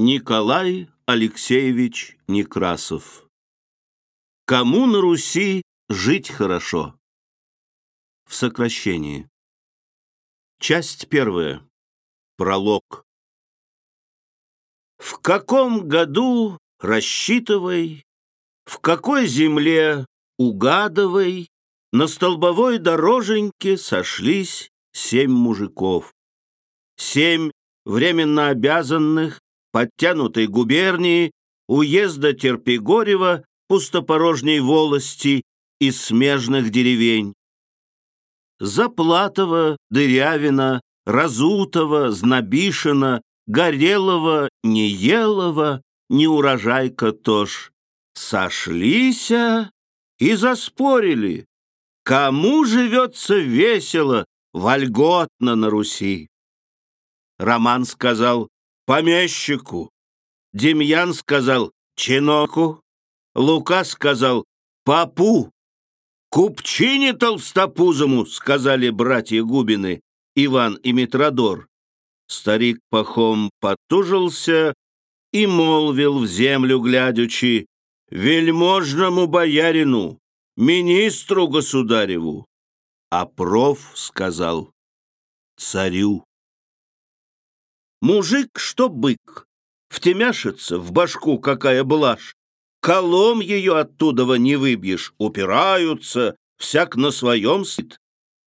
Николай Алексеевич Некрасов Кому на Руси жить хорошо? В сокращении. Часть первая. Пролог. В каком году рассчитывай, в какой земле угадывай, на столбовой дороженьке сошлись семь мужиков. Семь временно обязанных подтянутой губернии, уезда Терпигорева, пустопорожней волости и смежных деревень. Заплатова, Дырявина, Разутова, Знобишина, Горелого, Неелова, Неурожайка тоже сошлися и заспорили, кому живется весело, вольготно на Руси. Роман сказал помещику, Демьян сказал чиноку, Лука сказал папу, купчине толстопузому, сказали братья Губины, Иван и Митродор. Старик Пахом потужился и молвил в землю глядячи, вельможному боярину, министру государеву. А проф сказал царю. Мужик, что бык, втемяшится в башку какая блажь, колом ее оттуда не выбьешь, упираются, всяк на своем сит.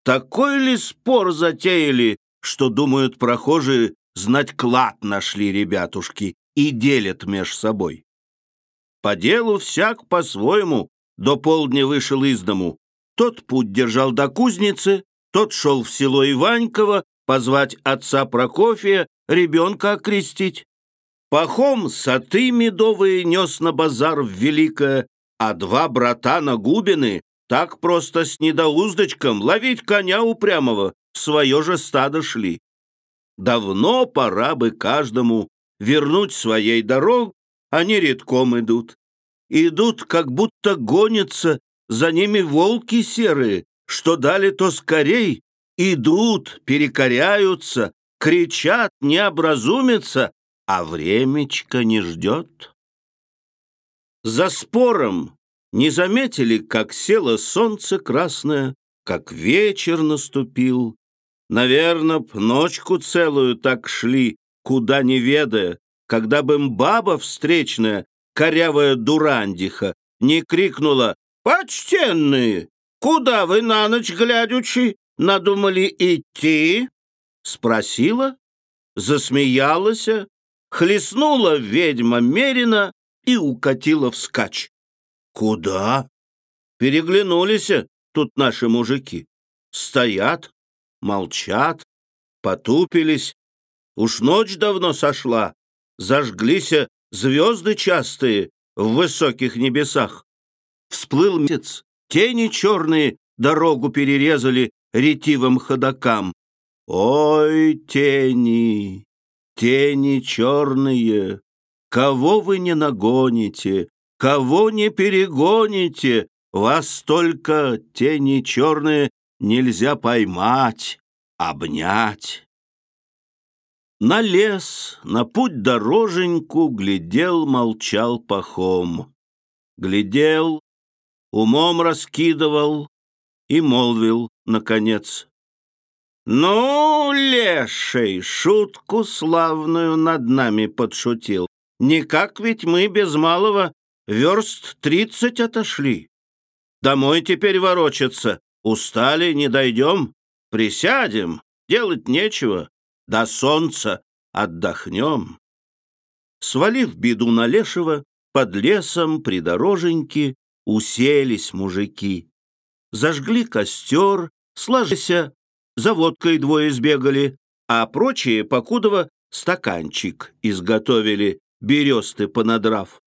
Такой ли спор затеяли, что, думают прохожие, знать клад нашли ребятушки и делят меж собой. По делу всяк по-своему до полдня вышел из дому. Тот путь держал до кузницы, тот шел в село Иваньково позвать отца Прокофия, ребенка окрестить. Пахом саты медовые нес на базар в Великое, а два брата на Губины так просто с недоуздочком ловить коня упрямого в свое же стадо шли. Давно пора бы каждому вернуть своей дорог, они редком идут. Идут, как будто гонятся, за ними волки серые, что дали то скорей, идут, перекоряются, кричат, не образумятся, а времечко не ждет. За спором не заметили, как село солнце красное, как вечер наступил. Наверно, б ночку целую так шли, куда не ведая, когда бы им баба встречная, корявая дурандиха, не крикнула «Почтенные, куда вы на ночь глядячи надумали идти?» Спросила, засмеялась, хлестнула ведьма Мерина и укатила вскачь. «Куда?» Переглянулись тут наши мужики. Стоят, молчат, потупились, Уж ночь давно сошла, зажглись звезды частые в высоких небесах. Всплыл месяц, тени черные дорогу перерезали ретивым ходокам. Ой, тени, тени черные, кого вы не нагоните, кого не перегоните, вас только тени черные нельзя поймать, обнять. На лес, на путь дороженьку глядел, молчал пахом. Глядел, умом раскидывал и молвил, наконец. «Ну, леший, шутку славную над нами подшутил. Никак ведь мы без малого верст тридцать отошли. Домой теперь ворочаться, устали, не дойдем. Присядем, делать нечего, до солнца отдохнем. Свалив беду на лешего, под лесом придороженьки уселись мужики. Зажгли костер, сложися, за водкой двое сбегали, а прочие, покудово, стаканчик изготовили, бересты понадрав.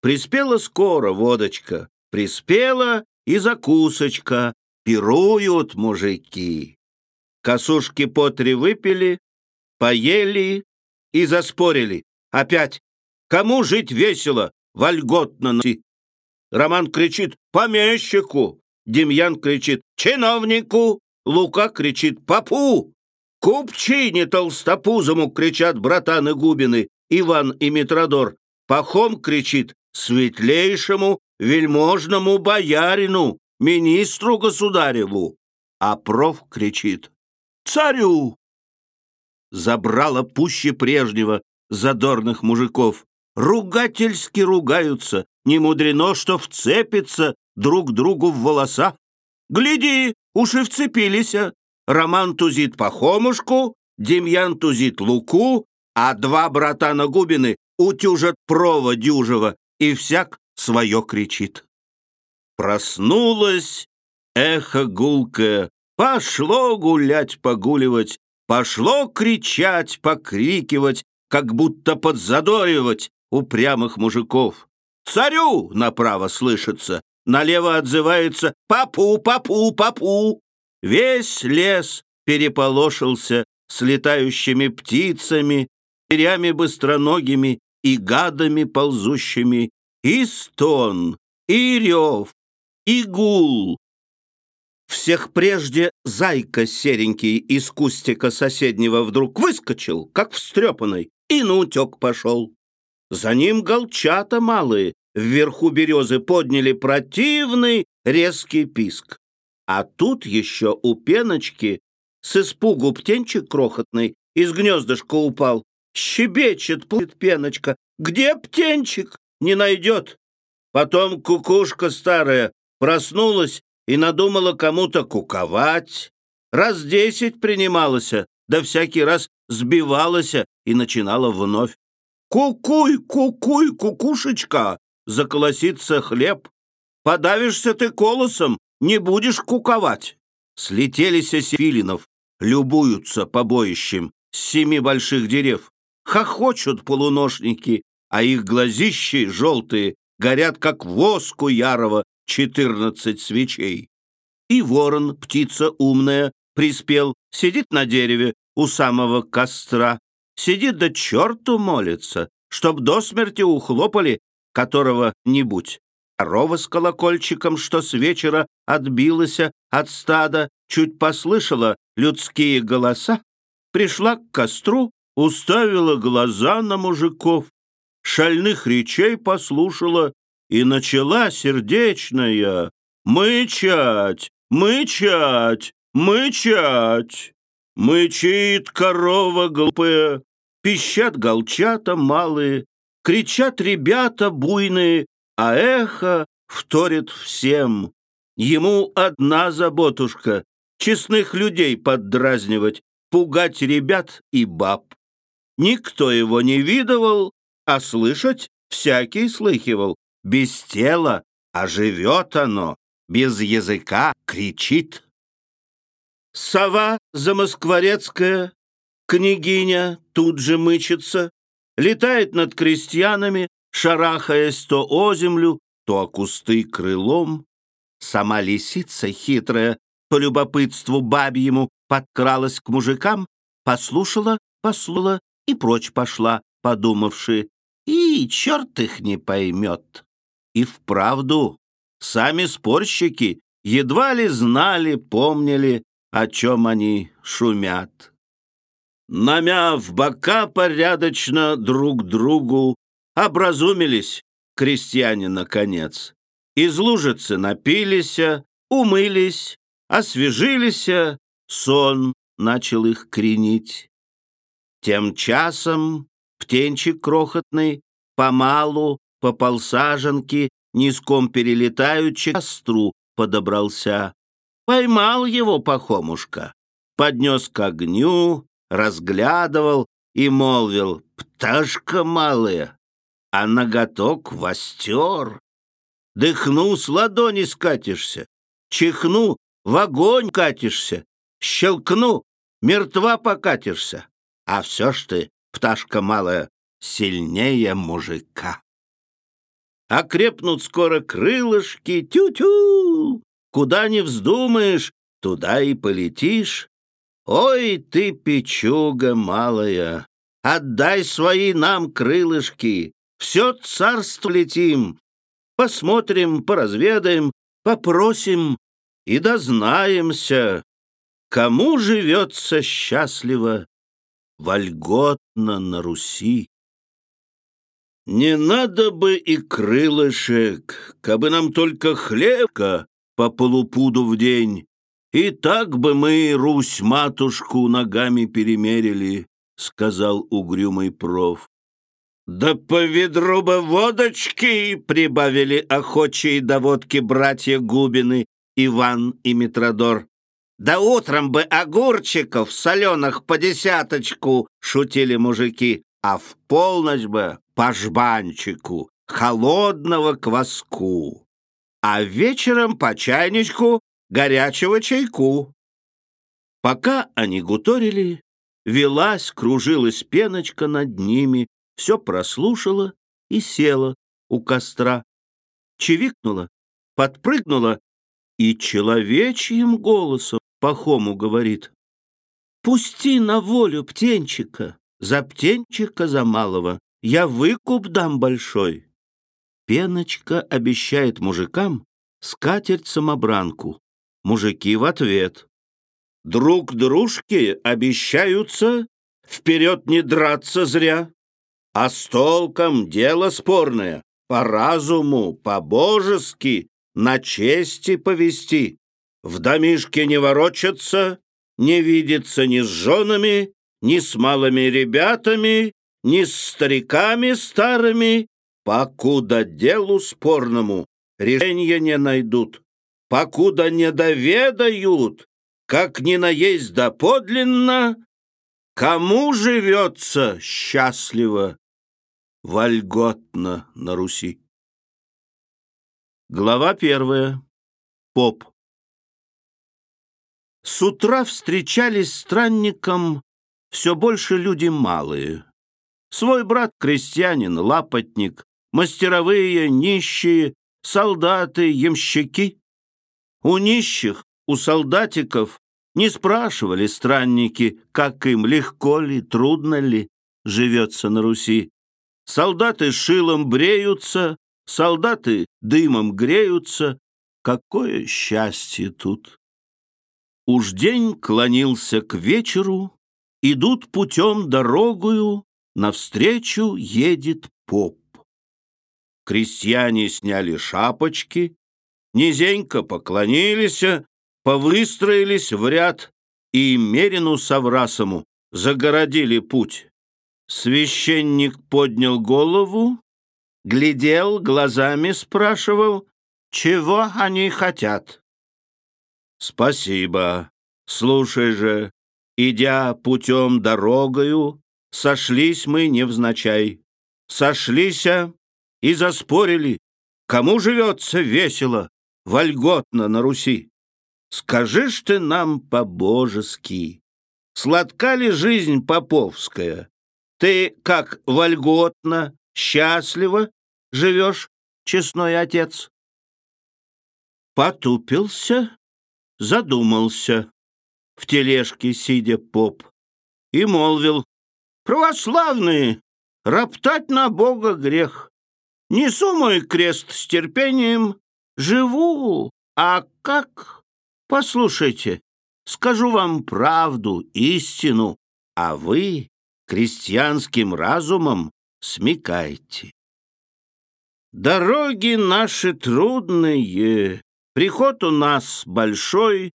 Приспела скоро водочка, приспела и закусочка, пируют мужики. Косушки по три выпили, поели и заспорили. Опять. Кому жить весело, вольготно носи? Роман кричит «Помещику!» Демьян кричит «Чиновнику!» Лука кричит «Попу!» Купчине толстопузому кричат братаны Губины, Иван и Митродор, Пахом кричит светлейшему вельможному боярину, министру государеву, а проф кричит «Царю!» Забрала пуще прежнего задорных мужиков. Ругательски ругаются, не мудрено, что вцепится друг другу в волоса. Гляди, уж и вцепились. Роман тузит Пахомушку, Демьян тузит Луку, а два брата на Губины утюжат прова дюжего, и всяк свое кричит. Проснулась эхо гулкое, пошло гулять, погуливать, пошло кричать, покрикивать, как будто подзадоривать упрямых мужиков. «Царю!» — направо слышится, налево отзывается «Папу, папу, папу!» Весь лес переполошился с летающими птицами, зверями быстроногими и гадами ползущими, и стон, и рев, и гул. Всех прежде зайка серенький из кустика соседнего вдруг выскочил, как встрепанный, и наутек пошел. За ним голчата малые вверху березы подняли противный резкий писк. А тут еще у пеночки с испугу птенчик крохотный из гнездышка упал. Щебечет, плывет пеночка. Где птенчик? Не найдет. Потом кукушка старая проснулась и надумала кому-то куковать. Раз десять принималась, да всякий раз сбивалась и начинала вновь. «Кукуй, кукуй, кукушечка!» Заколосится хлеб. Подавишься ты колосом, не будешь куковать. Слетелись филинов, любуются побоищем с семи больших дерев. Хохочут полуношники, а их глазищи желтые горят, как воску ярого четырнадцать свечей. И ворон, птица умная, приспел, сидит на дереве у самого костра, сидит да черту молится, чтоб до смерти ухлопали которого-нибудь. Корова с колокольчиком, что с вечера отбилась от стада, чуть послышала людские голоса, пришла к костру, уставила глаза на мужиков, шальных речей послушала и начала сердечная «Мычать! Мычать! Мычать!» Мычит корова глупая, пищат голчата малые, кричат ребята буйные, а эхо вторит всем. Ему одна заботушка — честных людей поддразнивать, пугать ребят и баб. Никто его не видывал, а слышать всякий слыхивал. Без тела, а живет оно, без языка кричит. Сова замоскворецкая, княгиня тут же мычится, летает над крестьянами, шарахаясь то о землю, то о кусты крылом. Сама лисица хитрая, по любопытству бабьему, подкралась к мужикам, послушала, послушала и прочь пошла, подумавши, и черт их не поймет. И вправду, сами спорщики едва ли знали, помнили, о чем они шумят. Намяв бока порядочно друг другу, образумились крестьяне наконец. Из лужицы напились, умылись, освежились, сон начал их кренить. Тем часом птенчик крохотный помалу по полсаженке низком перелетаючи к костру подобрался. Поймал его Пахомушка, поднес к огню, разглядывал и молвил «Пташка малая, а ноготок востер. Дыхну, с ладони скатишься, чихну, в огонь катишься, щелкну, мертва покатишься. А все ж ты, пташка малая, сильнее мужика. Окрепнут скоро крылышки, тю-тю, куда не вздумаешь, туда и полетишь. Ой ты, печуга малая, отдай свои нам крылышки, все царство летим. Посмотрим, поразведаем, попросим и дознаемся, кому живется счастливо, вольготно на Руси. Не надо бы и крылышек, кабы нам только хлебка по полупуду в день, и так бы мы Русь-матушку ногами перемерили, — сказал угрюмый проф. «Да по ведру бы водочки!» — прибавили охочие до водки братья Губины, Иван и Митродор. «Да утром бы огурчиков соленых по десяточку!» — шутили мужики. «А в полночь бы по жбанчику, холодного кваску, а вечером по чайничку горячего чайку». Пока они гуторили, велась, кружилась пеночка над ними, все прослушала и села у костра. Чевикнула, подпрыгнула и человечьим голосом Пахому говорит. «Пусти на волю птенчика, за птенчика за малого, я выкуп дам большой». Пеночка обещает мужикам скатерть-самобранку. Мужики в ответ. Друг дружке обещаются вперед не драться зря, а с толком дело спорное, по разуму, по-божески, на чести повести. В домишке не ворочаться, не видеться ни с женами, ни с малыми ребятами, ни с стариками старыми, покуда делу спорному решения не найдут, покуда не доведают, как ни наесть доподлинно, кому живется счастливо, вольготно на Руси. Глава первая. Поп. С утра встречались странникам все больше люди малые. Свой брат-крестьянин, лапотник, мастеровые, нищие, солдаты, ямщики. У нищих у солдатиков не спрашивали странники, как им, легко ли, трудно ли живется на Руси. Солдаты шилом бреются, солдаты дымом греются. Какое счастье тут! Уж день клонился к вечеру, идут путем дорогою, навстречу едет поп. Крестьяне сняли шапочки, низенько поклонились, повыстроились в ряд и Мерину с Аврасому загородили путь. Священник поднял голову, глядел, глазами спрашивал, чего они хотят. «Спасибо. Слушай же, идя путем дорогою, сошлись мы невзначай. Сошлися и заспорили, кому живется весело, вольготно на Руси. Скажи ты нам по-божески, сладка ли жизнь поповская? Ты как вольготно, счастливо живешь, честной отец? Потупился, задумался, в тележке сидя поп, и молвил, «Православные, роптать на Бога грех. Несу мой крест с терпением, живу, а как Послушайте, скажу вам правду, истину, а вы крестьянским разумом смекайте. Дороги наши трудные, приход у нас большой,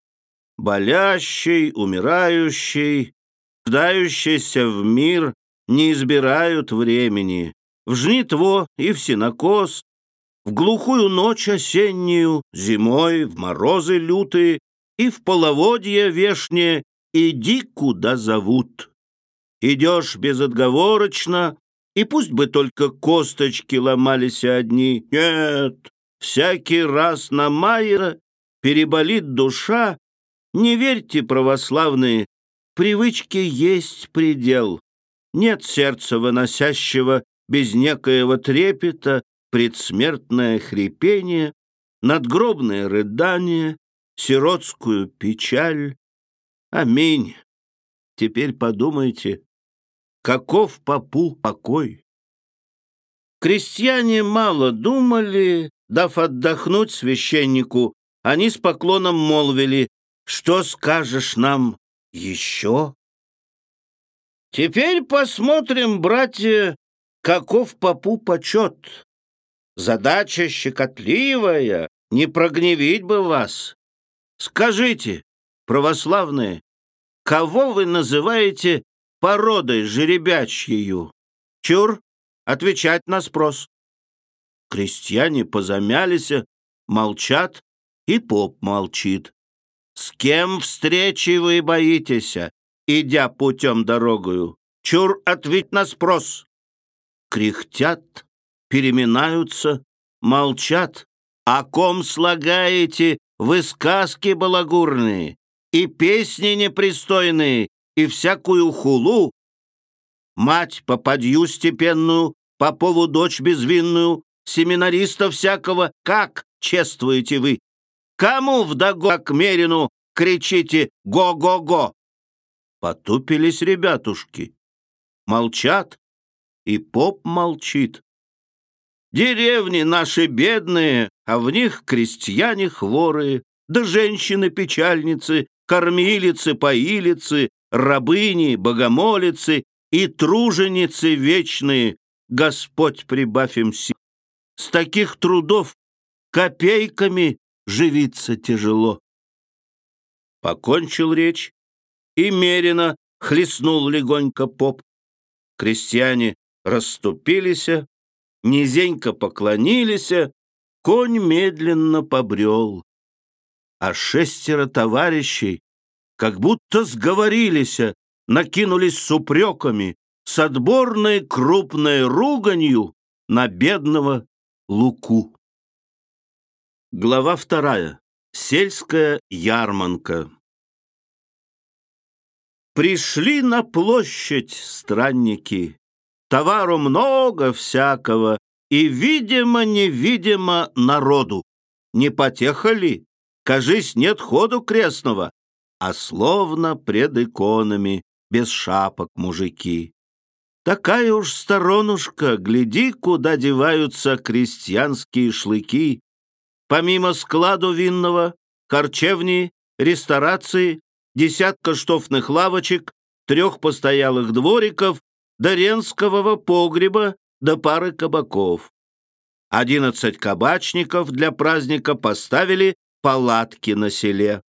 болящий, умирающий, рождающийся в мир не избирают времени. В жнитво и в сенокос, в глухую ночь осеннюю, зимой, в морозы лютые и в половодье вешнее иди, куда зовут. Идешь безотговорочно, и пусть бы только косточки ломались одни. Нет, всякий раз на Майера переболит душа. Не верьте, православные, привычке есть предел. Нет сердца выносящего без некоего трепета предсмертное хрипение, надгробное рыдание, сиротскую печаль. Аминь. Теперь подумайте, каков попу покой. Крестьяне мало думали, дав отдохнуть священнику, они с поклоном молвили, что скажешь нам еще? Теперь посмотрим, братья, каков попу почет. Задача щекотливая, не прогневить бы вас. Скажите, православные, кого вы называете породой жеребячьею? Чур, отвечать на спрос. Крестьяне позамялись, молчат, и поп молчит. С кем встречи вы боитесь, идя путем дорогою? Чур, ответь на спрос. Кряхтят, переминаются, молчат. О ком слагаете вы сказки балагурные и песни непристойные и всякую хулу? Мать попадью степенную, попову дочь безвинную, семинариста всякого, как чествуете вы? Кому вдогонку к Мерину кричите «Го-го-го»? Потупились ребятушки. Молчат, и поп молчит. Деревни наши бедные, а в них крестьяне хворые, да женщины-печальницы, кормилицы, поилицы, рабыни, богомолицы и труженицы вечные. Господь прибавь им сил. С таких трудов копейками живиться тяжело. Покончил речь, и мерено хлестнул легонько поп. Крестьяне расступились, низенько поклонились, конь медленно побрел. А шестеро товарищей, как будто сговорились, накинулись с упреками, с отборной крупной руганью на бедного Луку. Глава вторая. Сельская ярманка. Пришли на площадь странники. Товару много всякого, и, видимо-невидимо, народу. Не потеха ли? Кажись, нет ходу крестного, а словно пред иконами, без шапок мужики. Такая уж сторонушка, гляди, куда деваются крестьянские шлыки. Помимо складу винного, харчевни, ресторации, десятка штофных лавочек, трех постоялых двориков, даренского погреба до пары кабаков. Одиннадцать кабачников для праздника поставили палатки на селе.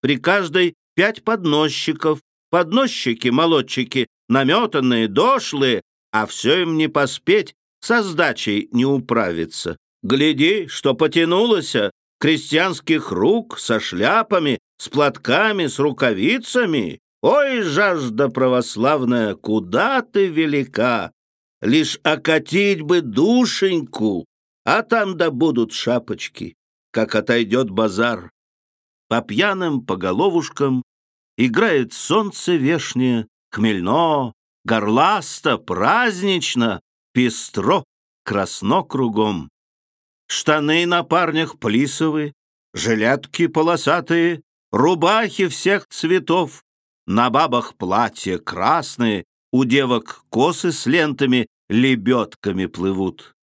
При каждой пять подносчиков, подносчики-молодчики наметанные, дошлые, а все им не поспеть, со сдачей не управиться. Гляди, что потянулось, крестьянских рук со шляпами, с платками, с рукавицами. Ой, жажда православная, куда ты велика! Лишь окатить бы душеньку, а там да будут шапочки, как отойдет базар. По пьяным, по головушкам играет солнце вешнее, хмельно, горласто, празднично, пестро, красно кругом. Штаны на парнях плисовые, жилетки полосатые, рубахи всех цветов, на бабах платья красные, у девок косы с лентами лебедками плывут.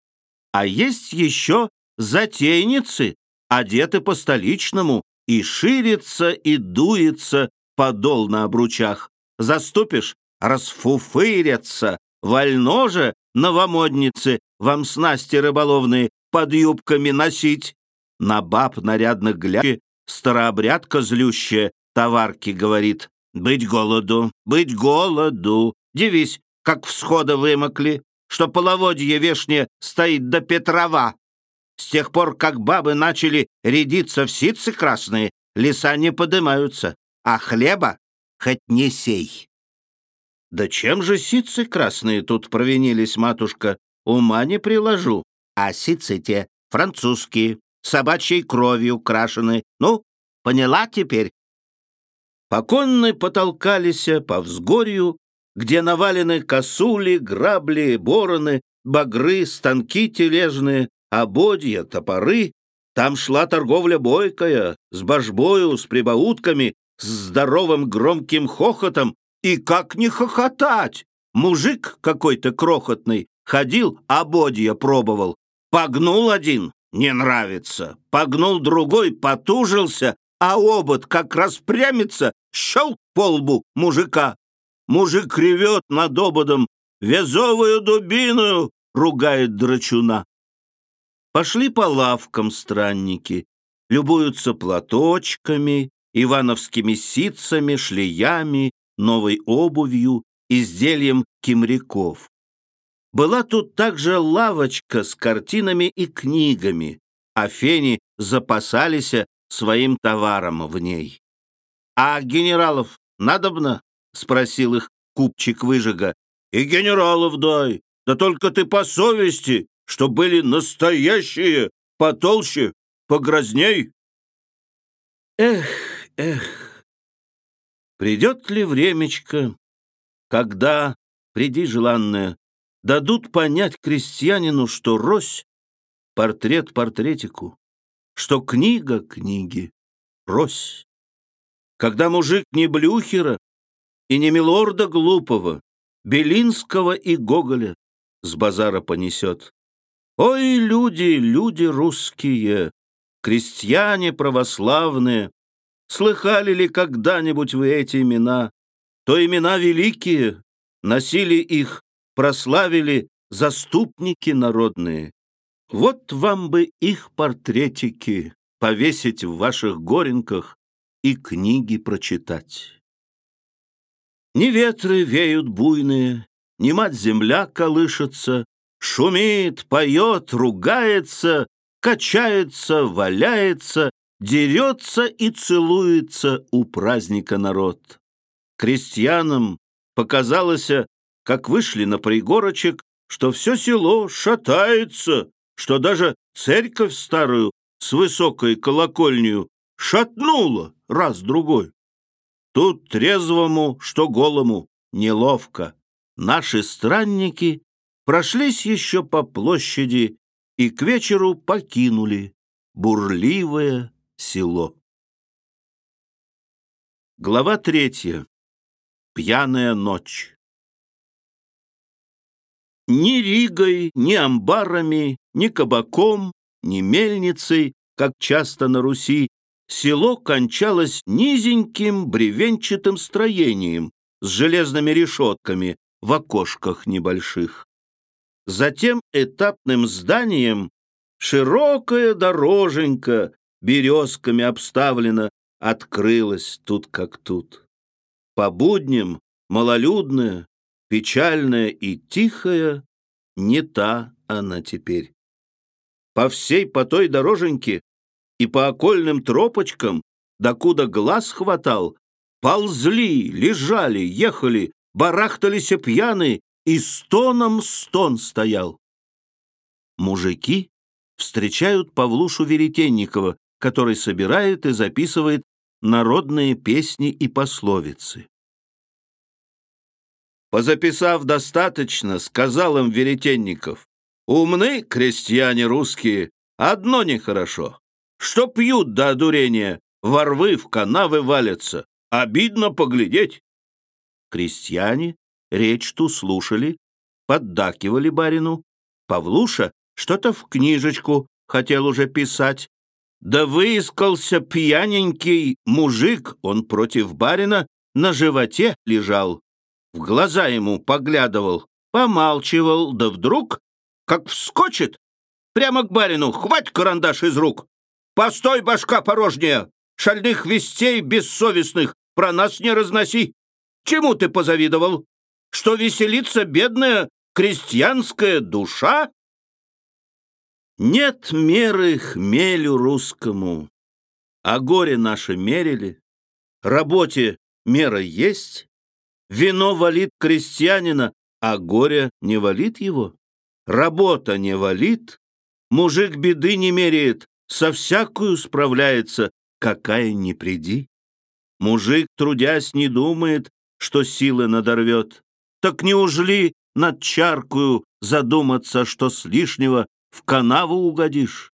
А есть еще затейницы, одеты по-столичному, и ширится, и дуется подол на обручах. Заступишь — расфуфырятся, вольно же новомодницы вам снасти рыболовные под юбками носить. На баб нарядных глядя, старообрядка злющая, товарки говорит, быть голоду, быть голоду. Дивись, как всхода вымокли, что половодье вешнее стоит до Петрова. С тех пор, как бабы начали рядиться в ситцы красные, леса не подымаются, а хлеба хоть не сей. Да чем же ситцы красные тут провинились, матушка? Ума не приложу. А ситцы те французские, собачьей кровью крашены. Ну, поняла теперь? Поконны потолкались по взгорью, где навалены косули, грабли, бороны, багры, станки тележные, ободья, топоры. Там шла торговля бойкая, с божбою, с прибаутками, с здоровым громким хохотом. И как не хохотать? Мужик какой-то крохотный ходил, ободья пробовал. Погнул один, не нравится. Погнул другой, потужился, а обод как распрямится, щелк по лбу мужика. Мужик ревет над ободом, вязовую дубину!» — ругает драчуна. Пошли по лавкам странники, любуются платочками, ивановскими ситцами, шлеями, новой обувью, изделием кимряков. Была тут также лавочка с картинами и книгами, а фени запасались своим товаром в ней. «А генералов надобно?» — спросил их купчик выжига. «И генералов дай, да только ты по совести, что были настоящие, потолще, погрозней». Эх, эх, придет ли времечко, когда, приди желанное, дадут понять крестьянину, что рось — портрет портретику, что книга книги — рось. Когда мужик не Блюхера и не Милорда Глупого, Белинского и Гоголя с базара понесет. Ой, люди, люди русские, крестьяне православные, слыхали ли когда-нибудь вы эти имена? То имена великие, носили их прославили заступники народные. Вот вам бы их портретики повесить в ваших горенках и книги прочитать. Ни ветры веют буйные, ни мать-земля колышется, шумит, поет, ругается, качается, валяется, дерется и целуется у праздника народ. Крестьянам показалось, как вышли на пригорочек, что все село шатается, что даже церковь старую с высокой колокольню шатнула раз-другой. Тут трезвому, что голому, неловко. Наши странники прошлись еще по площади и к вечеру покинули бурливое село. Глава третья. Пьяная ночь. Ни Ригой, ни амбарами, ни кабаком, ни мельницей, как часто на Руси, село кончалось низеньким бревенчатым строением с железными решетками в окошках небольших. Затем этапным зданием широкая дороженька, березками обставлена, открылась тут как тут. По будням малолюдная, печальная и тихая, не та она теперь. По всей по той дороженьке и по окольным тропочкам, докуда глаз хватал, ползли, лежали, ехали, барахтались пьяные, и стоном стон стоял. Мужики встречают Павлушу Веретенникова, который собирает и записывает народные песни и пословицы. Позаписав достаточно, сказал им Веретенников, «Умны крестьяне русские, одно нехорошо, что пьют до одурения, ворвы в канавы валятся, обидно поглядеть». Крестьяне речь ту слушали, поддакивали барину. Павлуша что-то в книжечку хотел уже писать. Да выискался пьяненький мужик, он против барина на животе лежал в глаза ему поглядывал, помалчивал, да вдруг, как вскочит, прямо к барину, хвать карандаш из рук. «Постой, башка порожняя! Шальных вестей бессовестных про нас не разноси! Чему ты позавидовал? Что веселится бедная крестьянская душа?» Нет меры хмелю русскому, а горе наше мерили. Работе мера есть, Вино валит крестьянина, а горе не валит его. Работа не валит, мужик беды не меряет, со всякую справляется, какая ни приди. Мужик, трудясь, не думает, что силы надорвет. Так неужели над чаркую задуматься, что с лишнего в канаву угодишь?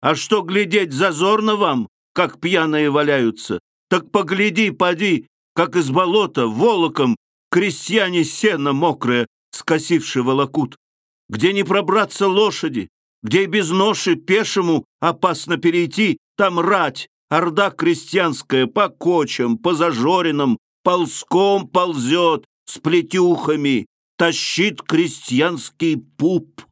А что глядеть зазорно вам, как пьяные валяются? Так погляди, поди, как из болота волоком крестьяне сено мокрое, скосивши волокут, где не пробраться лошади, где без ноши пешему опасно перейти, там рать, орда крестьянская по кочам, по зажоринам, ползком ползет, с плетюхами, тащит крестьянский пуп.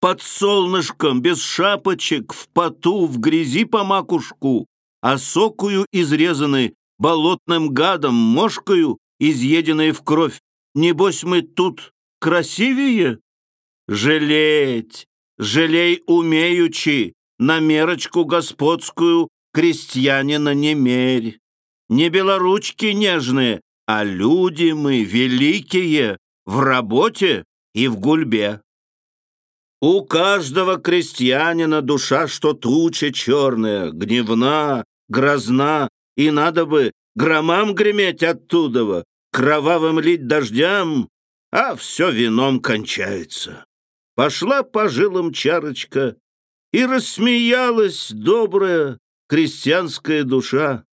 Под солнышком, без шапочек, в поту, в грязи по макушку, осокую изрезаны, болотным гадом, мошкою, изъеденной в кровь. Небось мы тут красивее? Жалеть, жалей умеючи, на мерочку господскую крестьянина не мерь. Не белоручки нежные, а люди мы великие в работе и в гульбе. У каждого крестьянина душа, что туча черная, гневна, грозна, и надо бы громам греметь оттуда, кровавым лить дождям, а все вином кончается. Пошла по жилам чарочка, и рассмеялась добрая крестьянская душа.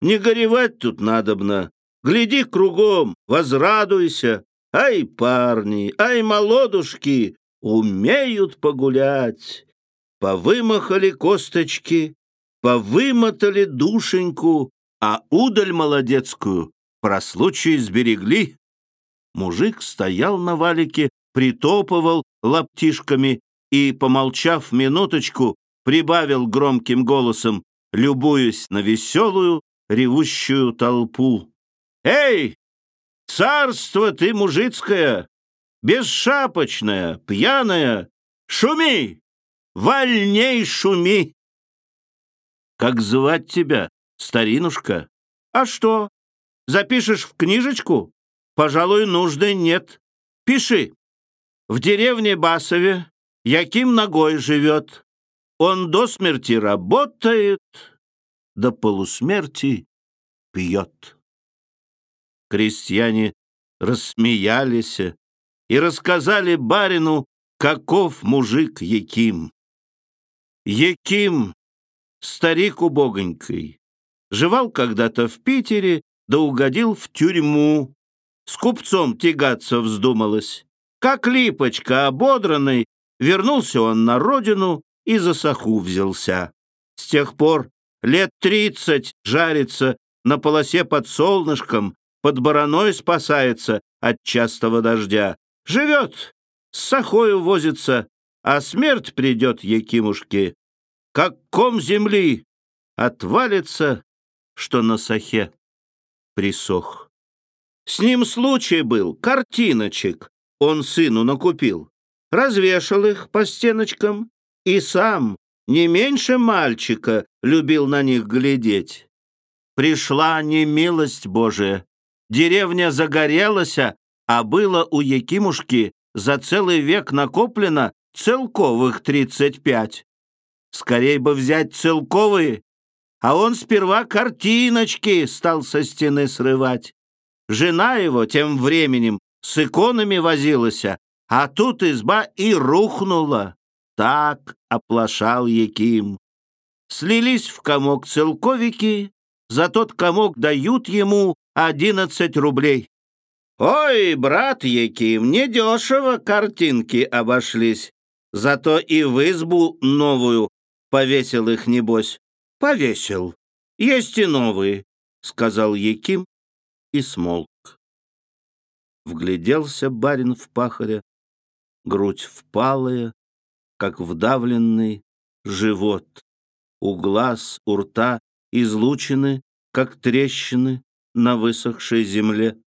Не горевать тут надобно, гляди кругом, возрадуйся. Ай, парни, ай, молодушки, умеют погулять. Повымахали косточки, повымотали душеньку, а удаль молодецкую про случай сберегли. Мужик стоял на валике, притопывал лаптишками и, помолчав минуточку, прибавил громким голосом, любуясь на веселую, ревущую толпу. «Эй, царство ты мужицкое, бесшапочное, пьяное, шуми, вольней шуми!» «Как звать тебя, старинушка?» «А что, запишешь в книжечку?» «Пожалуй, нужды нет. Пиши. В деревне Басове Яким ногой живет. Он до смерти работает, до полусмерти пьет. Крестьяне рассмеялись и рассказали барину, каков мужик Яким. Яким, старик убогонький, жевал когда-то в Питере, да угодил в тюрьму. С купцом тягаться вздумалось. Как липочка ободранный, Вернулся он на родину и за саху взялся. С тех пор лет тридцать жарится на полосе под солнышком, под бараной спасается от частого дождя. Живет, с сахою возится, а смерть придет Якимушке, как ком земли, отвалится, что на сахе присох. С ним случай был, картиночек он сыну накупил развешал их по стеночкам и сам, не меньше мальчика, любил на них глядеть. Пришла немилость Божия. Деревня загорелась, а было у Якимушки за целый век накоплено целковых тридцать пять. Скорей бы взять целковые, а он сперва картиночки стал со стены срывать. Жена его тем временем с иконами возилась, а тут изба и рухнула. Так оплошал Яким. Слились в комок целковики, за тот комок дают ему одиннадцать рублей. «Ой, брат Яким, недешево картинки обошлись, зато и в избу новую повесил их, небось». «Повесил. Есть и новые», — сказал Яким и смолк. Вгляделся барин в пахаря, грудь впалая, как вдавленный живот. У глаз, у рта излучены, как трещины на высохшей земле.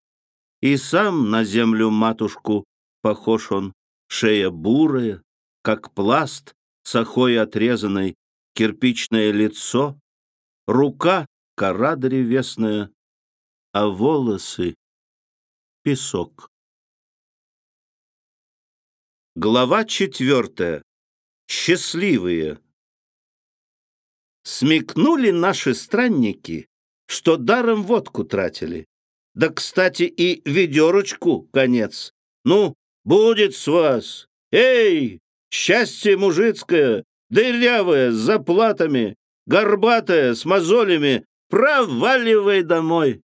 И сам на землю матушку похож он, шея бурая, как пласт сахой отрезанной, кирпичное лицо, рука — кора древесная, а волосы — песок. Глава четвертая. Счастливые. Смекнули наши странники, что даром водку тратили. Да, кстати, и ведерочку конец. Ну, будет с вас. Эй, счастье мужицкое, дырявое, с заплатами, горбатое, с мозолями, проваливай домой.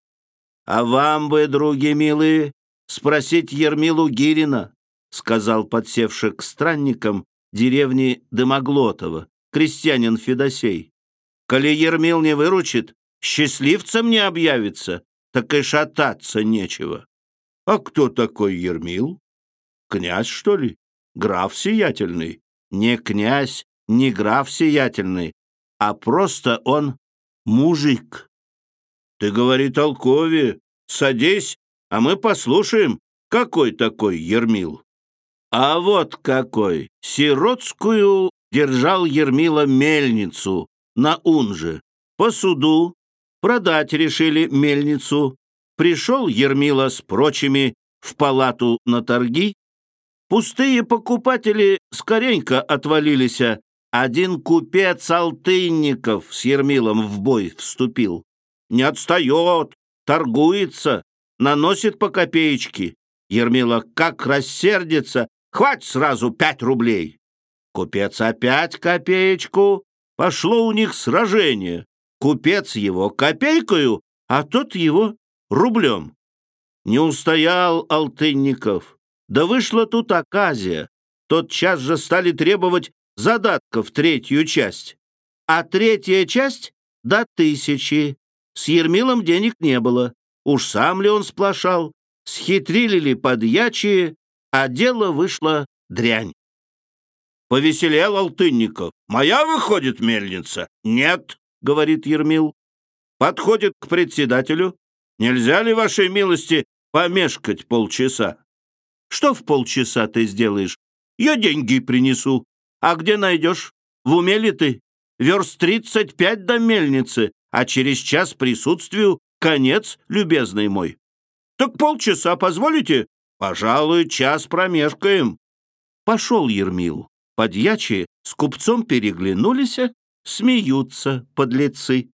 А вам бы, други милые, спросить Ермилу Гирина, — сказал подсевший к странникам деревни Дымоглотова, крестьянин Федосей. «Коли Ермил не выручит, счастливцем не объявится, так и шататься нечего». А кто такой Ермил? Князь, что ли? Граф сиятельный? Не князь, не граф сиятельный, а просто он мужик. Ты говори толкове, садись, а мы послушаем, какой такой Ермил. А вот какой! Сиротскую держал Ермила мельницу на Унже. По суду продать решили мельницу. Пришел Ермила с прочими в палату на торги. Пустые покупатели скоренько отвалились. Один купец Алтынников с Ермилом в бой вступил. Не отстает, торгуется, наносит по копеечке. Ермила как рассердится, Хватит сразу пять рублей. Купец опять копеечку. Пошло у них сражение. Купец его копейкою, а тот его рублем. Не устоял Алтынников. Да вышла тут оказия. Тот час же стали требовать задатков третью часть. А третья часть — до тысячи. С Ермилом денег не было. Уж сам ли он сплошал? Схитрили ли подьячие? а дело вышло дрянь. Повеселел Алтынников. «Моя, выходит, мельница?» «Нет», — говорит Ермил. Подходит к председателю. «Нельзя ли, вашей милости, помешкать полчаса?» «Что в полчаса ты сделаешь?» «Я деньги принесу». «А где найдешь? В уме ли ты? Верст тридцать пять до мельницы, а через час присутствию конец, любезный мой». «Так полчаса позволите?» Пожалуй, час промешкаем. Пошел Ермил. Подьячие с купцом переглянулись, смеются подлецы.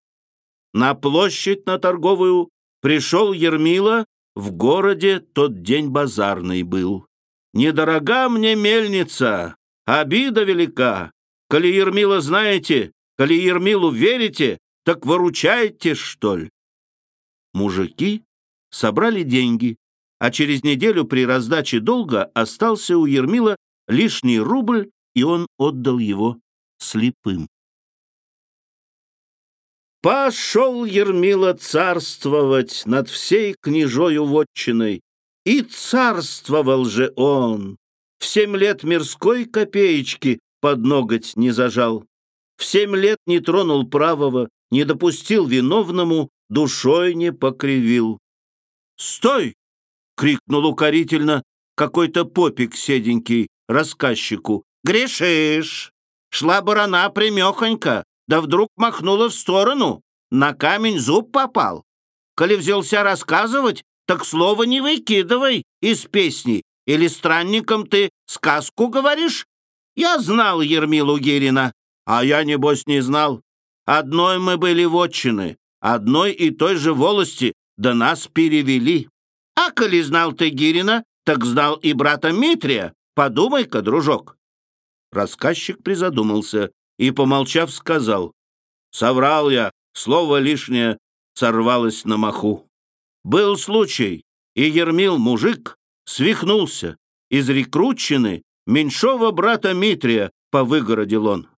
На площадь на торговую пришел Ермила, в городе тот день базарный был. Недорога мне мельница, обида велика. Коли Ермила знаете, коли Ермилу верите, так выручайте, что ли. Мужики собрали деньги, а через неделю при раздаче долга остался у Ермила лишний рубль, и он отдал его слепым. Пошел Ермила царствовать над всей княжою вотчиной, и царствовал же он. В семь лет мирской копеечки под ноготь не зажал, в семь лет не тронул правого, не допустил виновному, душой не покривил. «Стой!» — крикнул укорительно какой-то попик седенький рассказчику. «Грешишь! Шла барана примехонько, да вдруг махнула в сторону, на камень зуб попал. Коли взялся рассказывать, так слова не выкидывай из песни, или странникам ты сказку говоришь? Я знал Ермилу Гирина, а я, небось, не знал. Одной мы были вотчины, одной и той же волости, да нас перевели. А коли знал ты Гирина, так знал и брата Митрия. Подумай-ка, дружок. Рассказчик призадумался и, помолчав, сказал. Соврал я, слово лишнее сорвалось на маху. Был случай, и Ермил мужик свихнулся. Из рекрутчины меньшого брата Митрия повыгородил он.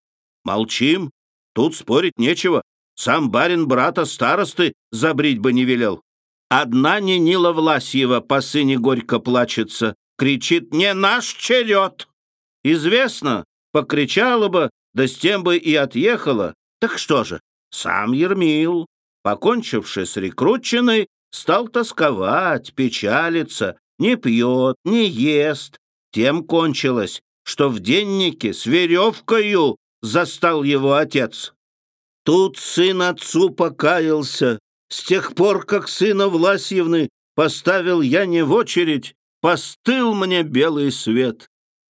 Молчим, тут спорить нечего. Сам барин брата старосты забрить бы не велел. Одна Нинила Власьева по сыне горько плачется, кричит «Не наш черед!» Известно, покричала бы, да с тем бы и отъехала. Так что же, сам Ермил, покончивший с рекрутчиной, стал тосковать, печалиться, не пьет, не ест. Тем кончилось, что в деннике с веревкою застал его отец. Тут сын отцу покаялся, с тех пор, как сына Власьевны поставил я не в очередь, постыл мне белый свет,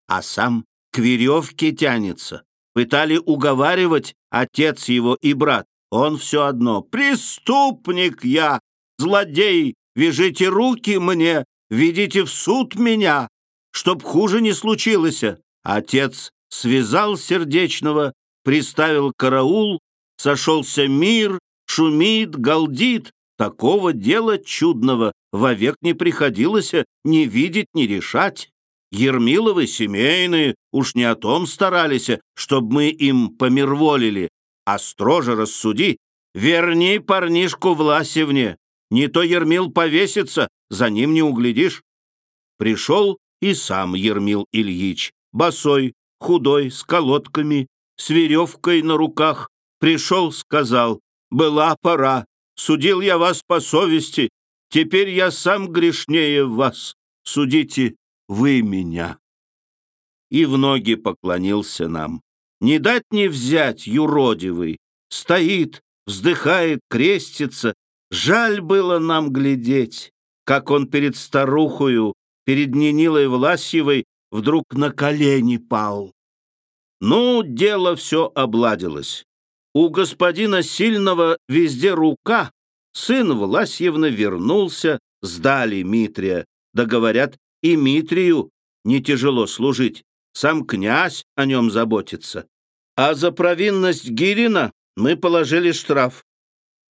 а сам к веревке тянется. Пытали уговаривать отец его и брат. Он все одно. «Преступник я, злодей, вяжите руки мне, ведите в суд меня, чтоб хуже не случилось». Отец связал сердечного, приставил караул, сошелся мир, шумит, галдит. Такого дела чудного вовек не приходилось ни видеть, ни решать. Ермиловы семейные уж не о том старались, чтоб мы им помирволили, а строже рассуди, верни парнишку Власевне, не то Ермил повесится, за ним не углядишь. пришел и сам Ермил Ильич, босой, худой, с колодками, с веревкой на руках. Пришел, сказал, была пора, судил я вас по совести, теперь я сам грешнее вас, судите вы меня. И в ноги поклонился нам. Не дать не взять, юродивый, стоит, вздыхает, крестится. Жаль было нам глядеть, как он перед старухою, перед Нинилой Власьевой вдруг на колени пал. Ну, дело все обладилось. У господина Сильного везде рука. Сын Власьевны вернулся, сдали Митрия. Да говорят, и Митрию не тяжело служить. Сам князь о нем заботится. А за провинность Гирина мы положили штраф.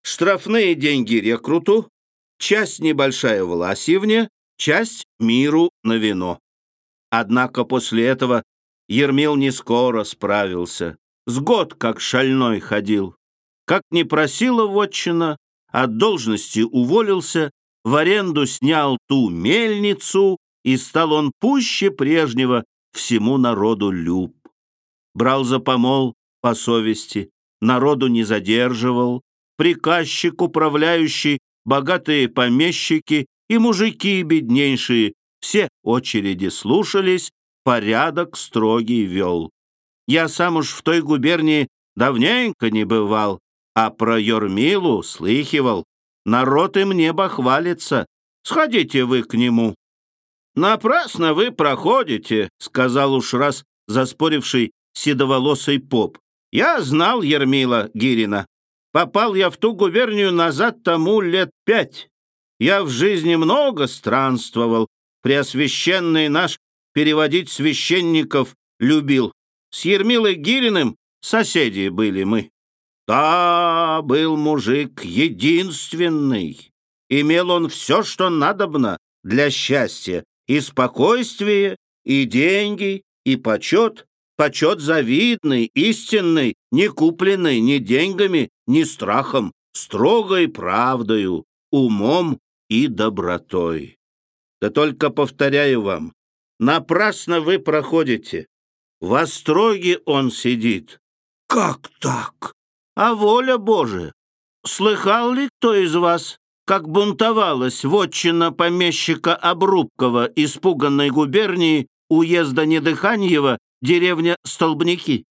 Штрафные деньги рекруту, часть небольшая Власьевне, часть миру на вино. Однако после этого Ермил не скоро справился. С год как шальной ходил. Как не просила вотчина, от должности уволился, в аренду снял ту мельницу, и стал он пуще прежнего всему народу люб. Брал за помол по совести, народу не задерживал, приказчик, управляющий, богатые помещики и мужики беднейшие, все очереди слушались, порядок строгий вел. Я сам уж в той губернии давненько не бывал, а про Йормилу слыхивал. Народ им небо хвалится. Сходите вы к нему». «Напрасно вы проходите», — сказал уж раз заспоривший седоволосый поп. «Я знал Ермила Гирина. Попал я в ту губернию назад тому лет пять. Я в жизни много странствовал. Преосвященный наш переводить священников любил. С Ермилой Гириным соседи были мы. Да, был мужик единственный. Имел он все, что надобно для счастья, и спокойствие, и деньги, и почет, почет завидный, истинный, не купленный ни деньгами, ни страхом, строгой правдою, умом и добротой. Да только повторяю вам, напрасно вы проходите. В остроге он сидит. Как так? А воля Божия. Слыхал ли кто из вас, как бунтовалась вотчина помещика Обрубкова испуганной губернии уезда Недыханьева деревня Столбники?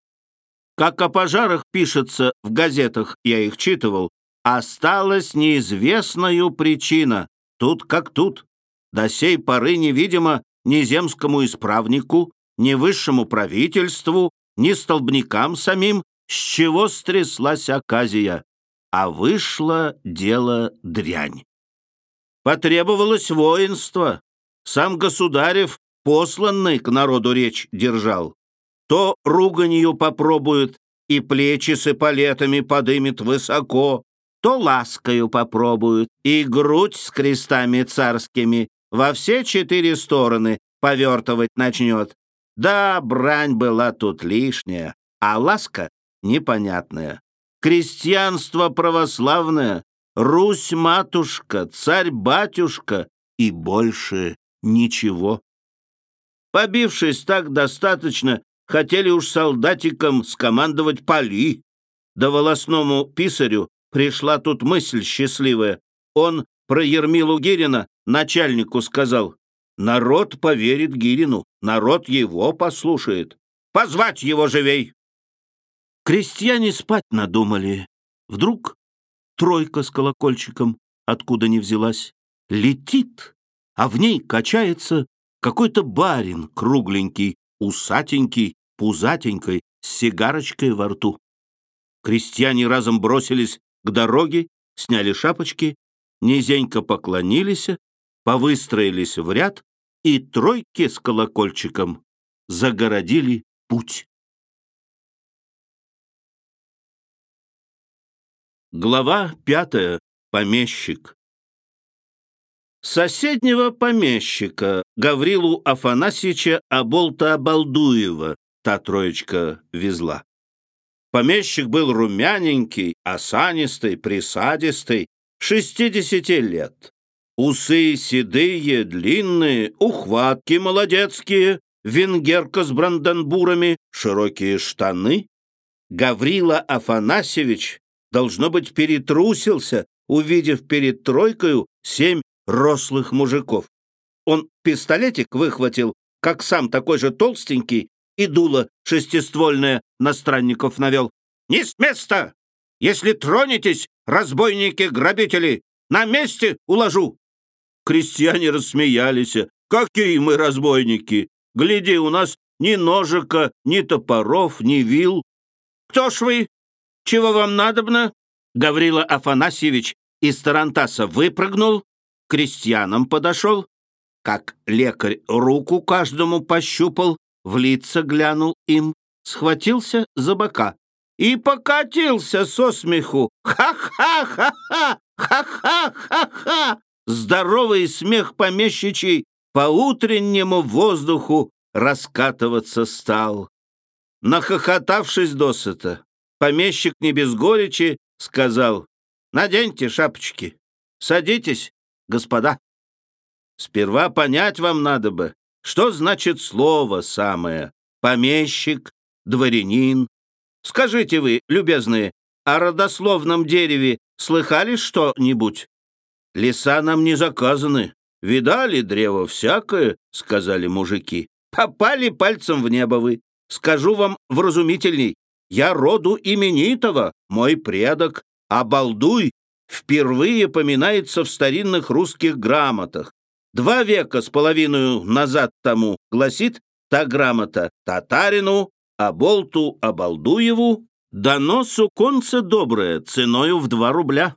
Как о пожарах пишется в газетах, я их читывал, осталась неизвестною причина. Тут как тут. До сей поры невидимо ни земскому исправнику, ни высшему правительству, ни столбникам самим, с чего стряслась оказия, а вышло дело дрянь. Потребовалось воинство. Сам государев, посланный к народу речь держал. То руганью попробует и плечи с эполетами подымет высоко, то ласкою попробует и грудь с крестами царскими во все четыре стороны повертывать начнет. Да, брань была тут лишняя, а ласка непонятная. Крестьянство православное, Русь-матушка, царь-батюшка и больше ничего. Побившись так достаточно, хотели уж солдатикам скомандовать поли. Да волосному писарю пришла тут мысль счастливая. Он про Ермилу Гирина начальнику сказал, Народ поверит Гирину, народ его послушает. Позвать его живей!» Крестьяне спать надумали. Вдруг тройка с колокольчиком, откуда не взялась, летит, а в ней качается какой-то барин кругленький, усатенький, пузатенькой, с сигарочкой во рту. Крестьяне разом бросились к дороге, сняли шапочки, низенько поклонились, повыстроились в ряд и тройки с колокольчиком загородили путь. Глава пятая. Помещик. Соседнего помещика Гаврилу Афанасьевича Аболта-Обалдуева та троечка везла. Помещик был румяненький, осанистый, присадистый, шестидесяти лет. Усы седые, длинные, ухватки молодецкие, венгерка с бранденбурами, широкие штаны. Гаврила Афанасьевич, должно быть, перетрусился, увидев перед тройкою семь рослых мужиков. Он пистолетик выхватил, как сам такой же толстенький, и дуло шестиствольное на странников навел. «Не с места! Если тронетесь, разбойники-грабители, на месте уложу!» Крестьяне рассмеялись. «Какие мы разбойники! Гляди, у нас ни ножика, ни топоров, ни вил. Кто ж вы? Чего вам надобно?» Гаврила Афанасьевич из Тарантаса выпрыгнул, к крестьянам подошел, как лекарь руку каждому пощупал, в лица глянул им, схватился за бока и покатился со смеху. Ха-ха-ха-ха! Ха-ха-ха-ха! Здоровый смех помещичий по утреннему воздуху раскатываться стал. Нахохотавшись досыта, помещик не без горечи сказал, «Наденьте шапочки, садитесь, господа. Сперва понять вам надо бы, что значит слово самое «помещик», «дворянин». Скажите вы, любезные, о родословном дереве слыхали что-нибудь? Леса нам не заказаны. Видали древо всякое, — сказали мужики. Попали пальцем в небо вы. Скажу вам вразумительней. Я роду именитого, мой предок, а Балдуй впервые поминается в старинных русских грамотах. Два века с половиной назад тому гласит та грамота татарину, а болту Обалдуеву дано суконце доброе ценою в два рубля.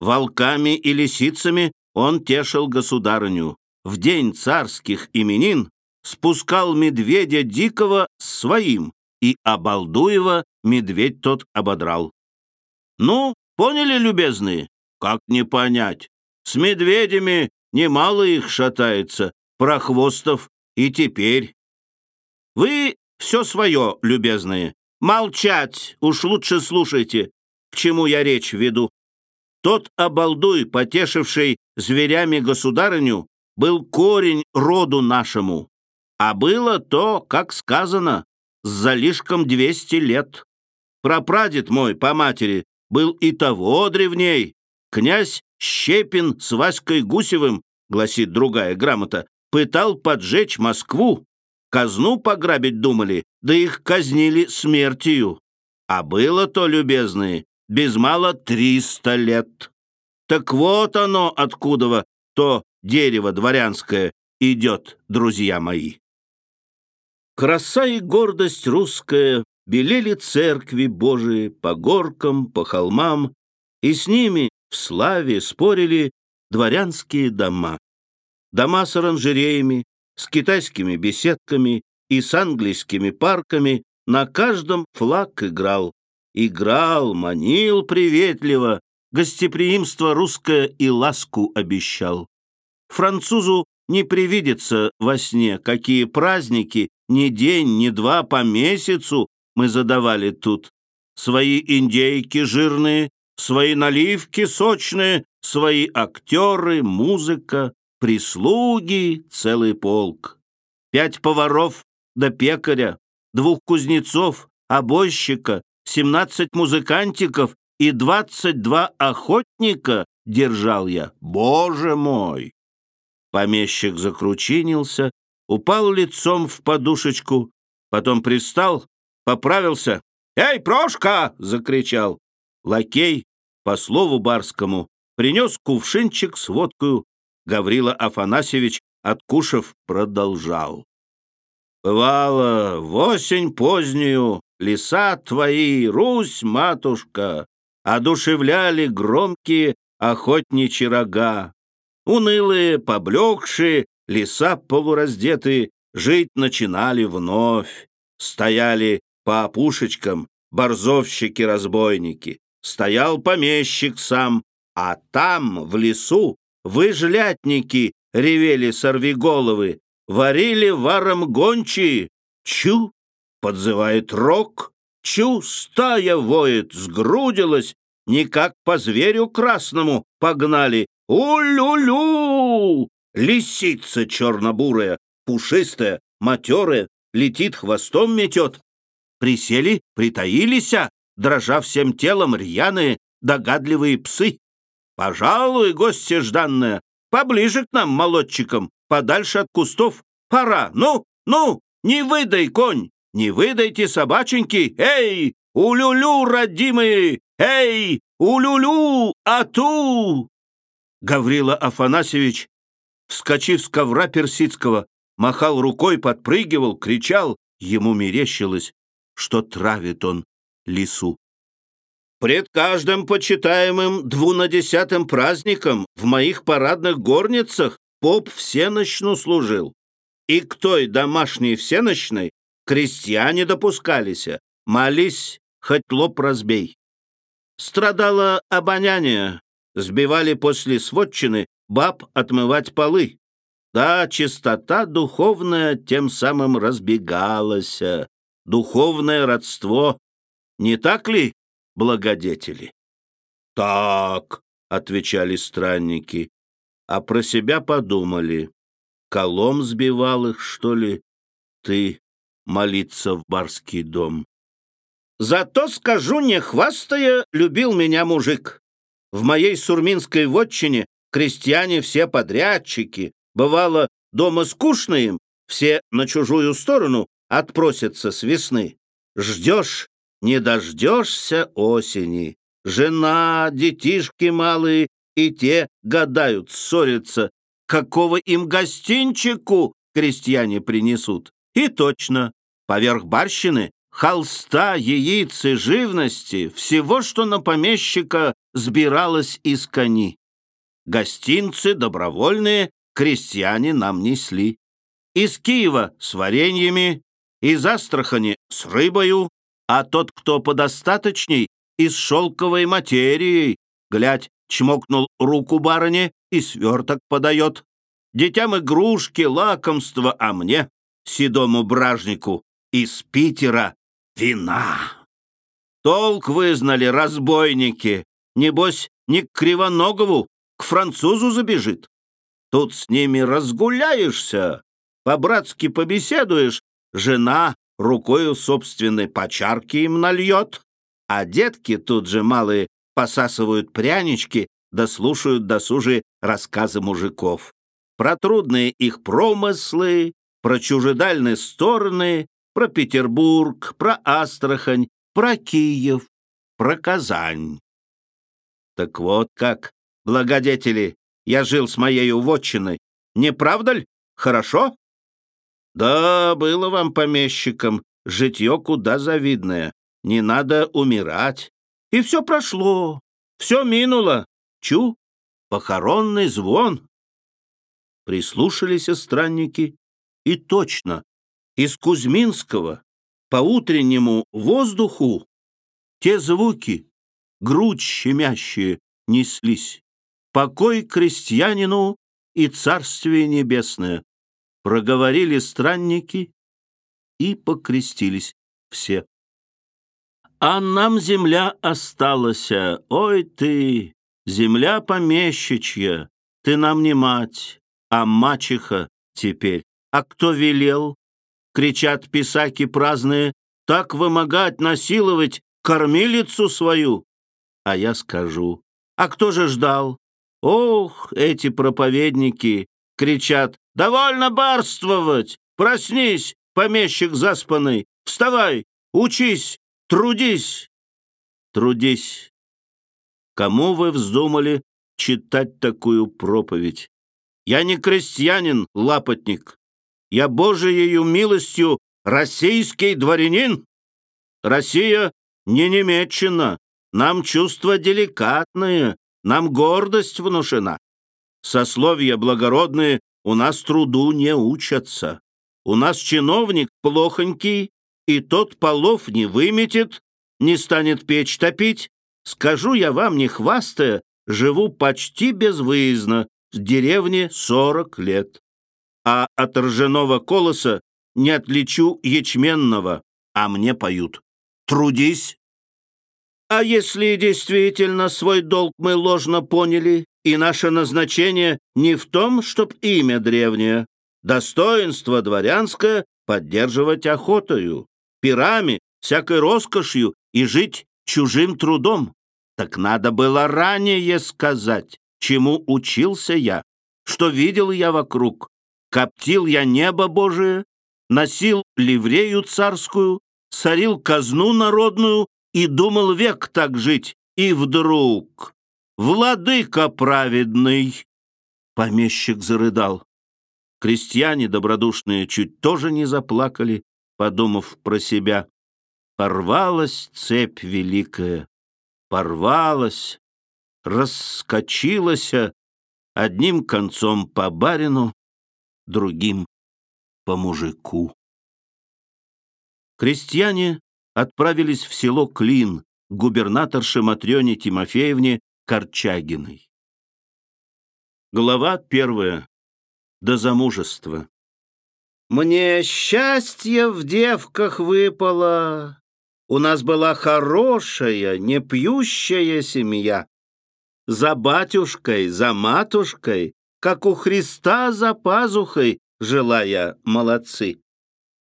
Волками и лисицами он тешил государыню. В день царских именин спускал медведя дикого своим, и Обалдуева медведь тот ободрал. Ну, поняли, любезные? Как не понять? С медведями немало их шатается, прохвостов и теперь. Вы все свое, любезные. Молчать, уж лучше слушайте, к чему я речь веду. Тот обалдуй, потешивший зверями государыню, был корень роду нашему. А было то, как сказано, с залишком двести лет. Прапрадед мой по матери был и того древней. Князь Щепин с Васькой Гусевым, гласит другая грамота, пытал поджечь Москву. Казну пограбить думали, да их казнили смертью. А было то, любезные, без мало триста лет. Так вот оно откуда то дерево дворянское идет, друзья мои. Краса и гордость русская белели церкви Божии по горкам, по холмам, и с ними в славе спорили дворянские дома. Дома с оранжереями, с китайскими беседками и с английскими парками на каждом флаг играл. Играл, манил приветливо, гостеприимство русское и ласку обещал. Французу не привидится во сне, какие праздники ни день, ни два по месяцу мы задавали тут. Свои индейки жирные, свои наливки сочные, свои актеры, музыка, прислуги, целый полк. Пять поваров до пекаря, двух кузнецов, обойщика, семнадцать музыкантиков и двадцать два охотника держал я. Боже мой! Помещик закручинился, упал лицом в подушечку, потом пристал, поправился. «Эй, Прошка!» — закричал. Лакей, по слову барскому, принес кувшинчик с водкою. Гаврила Афанасьевич, откушав, продолжал. «Бывало, в осень позднюю леса твои, Русь, матушка, одушевляли громкие охотничьи рога. Унылые, поблекшие, леса полураздетые, жить начинали вновь. Стояли по опушечкам борзовщики-разбойники, стоял помещик сам, а там, в лесу, выжлятники ревели сорвиголовы, варили варом гончие. Чу! Подзывает рог, чу! Стая воет, сгрудилась, никак по зверю красному погнали У-лю-лю! Лисица черно-бурая, пушистая, матерая, летит хвостом метет. Присели, притаились, дрожа всем телом рьяные, догадливые псы. Пожалуй, гостья жданная, поближе к нам, молодчикам, подальше от кустов. Пора, ну, ну, не выдай, конь, не выдайте собаченьки. Эй, улюлю, родимые, эй, улюлю, ату! Гаврила Афанасьевич, вскочив с ковра персидского, махал рукой, подпрыгивал, кричал. Ему мерещилось, что травит он лису. Пред каждым почитаемым двунадесятым праздником в моих парадных горницах поп всеночну служил. И к той домашней всеночной крестьяне допускались, молись, хоть лоб разбей. Страдало обоняние, сбивали после сводчины баб отмывать полы. Да, чистота духовная тем самым разбегалась, духовное родство. Не так ли, благодетели? Так, отвечали странники, а про себя подумали. Колом сбивал их, что ли, ты молиться в барский дом? Зато скажу, не хвастая, любил меня мужик. В моей сурминской вотчине крестьяне все подрядчики. Бывало, дома скучно им, все на чужую сторону отпросятся с весны. Ждешь, не дождешься осени. Жена, детишки малые и те гадают, ссорятся, какого им гостинчику крестьяне принесут. И точно, поверх барщины холста, яиц и живности, всего, что на помещика сбиралось из кони. Гостинцы добровольные крестьяне нам несли. Из Киева с вареньями, из Астрахани с рыбою, а тот, кто подостаточней, из шелковой материей. Глядь, чмокнул руку барыне и сверток подает. Детям игрушки, лакомства, а мне, седому бражнику, из Питера вина. Толк вызнали разбойники. Небось, не к Кривоногову, к французу забежит. Тут с ними разгуляешься, по-братски побеседуешь, жена рукою собственной почарки им нальет, а детки тут же малые посасывают прянички да слушают досужие рассказы мужиков. Про трудные их промыслы, про чужедальные стороны, про Петербург, про Астрахань, про Киев, про Казань. Так вот как, благодетели, я жил с моей вотчиной. Не правда ли? Хорошо? Да, было вам, помещикам, житье куда завидное. Не надо умирать. И все прошло, все минуло. Чу, похоронный звон. Прислушались странники, и точно, из Кузьминского по утреннему воздуху те звуки, грудь щемящие, неслись. Покой крестьянину и царствие небесное. Проговорили странники и покрестились все. А нам земля осталась, ой ты, земля помещичья, ты нам не мать, а мачеха теперь. А кто велел? кричат писаки праздные, так вымогать, насиловать кормилицу свою. А я скажу, а кто же ждал? Ох, эти проповедники кричат, довольно барствовать, проснись, помещик заспанный, вставай, учись, трудись, трудись. Кому вы вздумали читать такую проповедь? Я не крестьянин, лапотник. Я Божиею милостью российский дворянин. Россия не немеччина, нам чувства деликатные, нам гордость внушена. Сословия благородные у нас труду не учатся. У нас чиновник плохонький, и тот полов не выметит, не станет печь топить. Скажу я вам, не хвастая, живу почти безвыездно, в деревне сорок лет а от ржаного колоса не отличу ячменного, а мне поют. Трудись. А если действительно свой долг мы ложно поняли, и наше назначение не в том, чтоб имя древнее, достоинство дворянское поддерживать охотою, пирами, всякой роскошью и жить чужим трудом. Так надо было ранее сказать, чему учился я, что видел я вокруг. Коптил я небо Божие, носил ливрею царскую, сорил казну народную и думал век так жить. И вдруг «Владыка праведный!» Помещик зарыдал. Крестьяне добродушные чуть тоже не заплакали, подумав про себя. Порвалась цепь великая, порвалась, раскочилась одним концом по барину, другим по мужику. Крестьяне отправились в село Клин к губернаторше Матрёне Тимофеевне Корчагиной. Глава первая. До замужества. Мне счастье в девках выпало. У нас была хорошая, не пьющая семья. За батюшкой, за матушкой, как у Христа за пазухой, жила я, молодцы.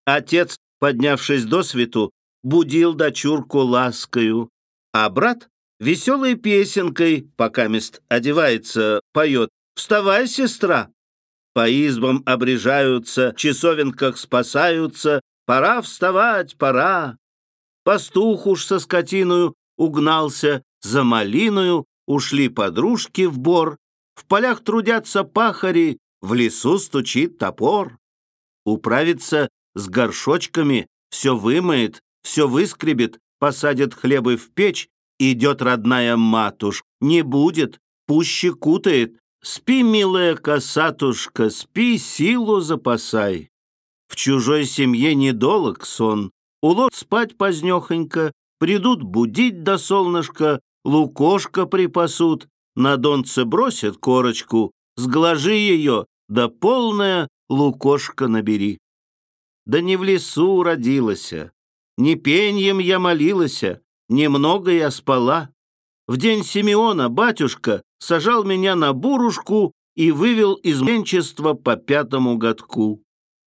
Отец, поднявшись до свету, будил дочурку ласкою, а брат веселой песенкой, пока мест одевается, поет «Вставай, сестра!» По избам обрежаются, часовенках спасаются, Пора вставать, пора. Пастух уж со скотиною угнался, за малиною ушли подружки в бор, В полях трудятся пахари, в лесу стучит топор. Управится с горшочками, все вымоет, все выскребет, посадит хлебы в печь, Идет родная матушка, не будет, пуще кутает. Спи, милая косатушка, спи, силу запасай. В чужой семье недолог сон, улот спать позднехонько, придут будить до солнышка, лукошка припасут, на донце бросят корочку, сглажи ее, да полная лукошка набери. Да не в лесу родилася, не пеньем я молилася, Немного я спала. В день Симеона батюшка сажал меня на бурушку и вывел из мленчества по пятому годку.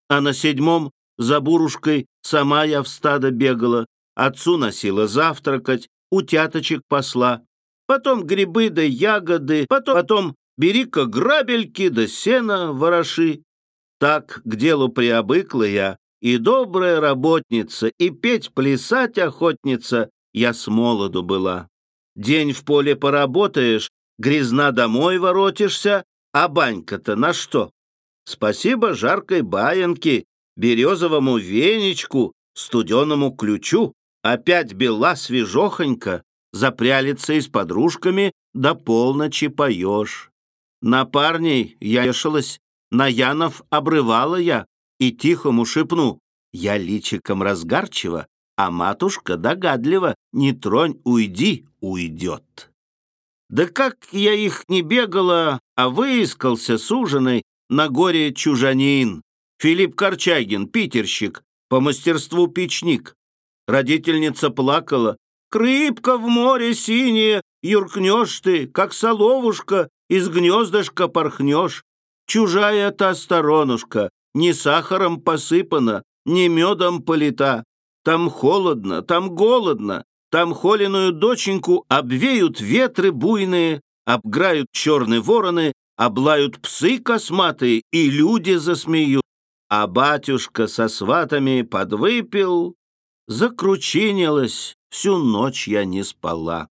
А на седьмом за бурушкой сама я в стадо бегала, отцу носила завтракать, утяточек посла. Потом грибы да ягоды, потом, потом бери-ка грабельки да сена вороши. Так к делу приобыкла я, и добрая работница, и петь-плясать охотница, я с молоду была. День в поле поработаешь, грязна домой воротишься, а банька-то на что? Спасибо жаркой баянке, березовому веничку, студеному ключу. Опять бела свежохонька, запрялится и с подружками до полночи поешь. На парней я ешалась, на Янов обрывала я и тихому шепну, я личиком разгарчива, а матушка догадлива, не тронь, уйди, уйдет. Да как я их не бегала, а выискался с ужиной на горе чужанин, Филипп Корчагин, питерщик, по мастерству печник. Родительница плакала. «Крыбка в море синее, юркнешь ты, как соловушка, из гнездышка порхнешь. Чужая та сторонушка, не сахаром посыпана, не медом полита, там холодно, там голодно, там холеную доченьку обвеют ветры буйные, обграют черные вороны, облают псы косматые, и люди засмеют. А батюшка со сватами подвыпил, закручинилась, всю ночь я не спала.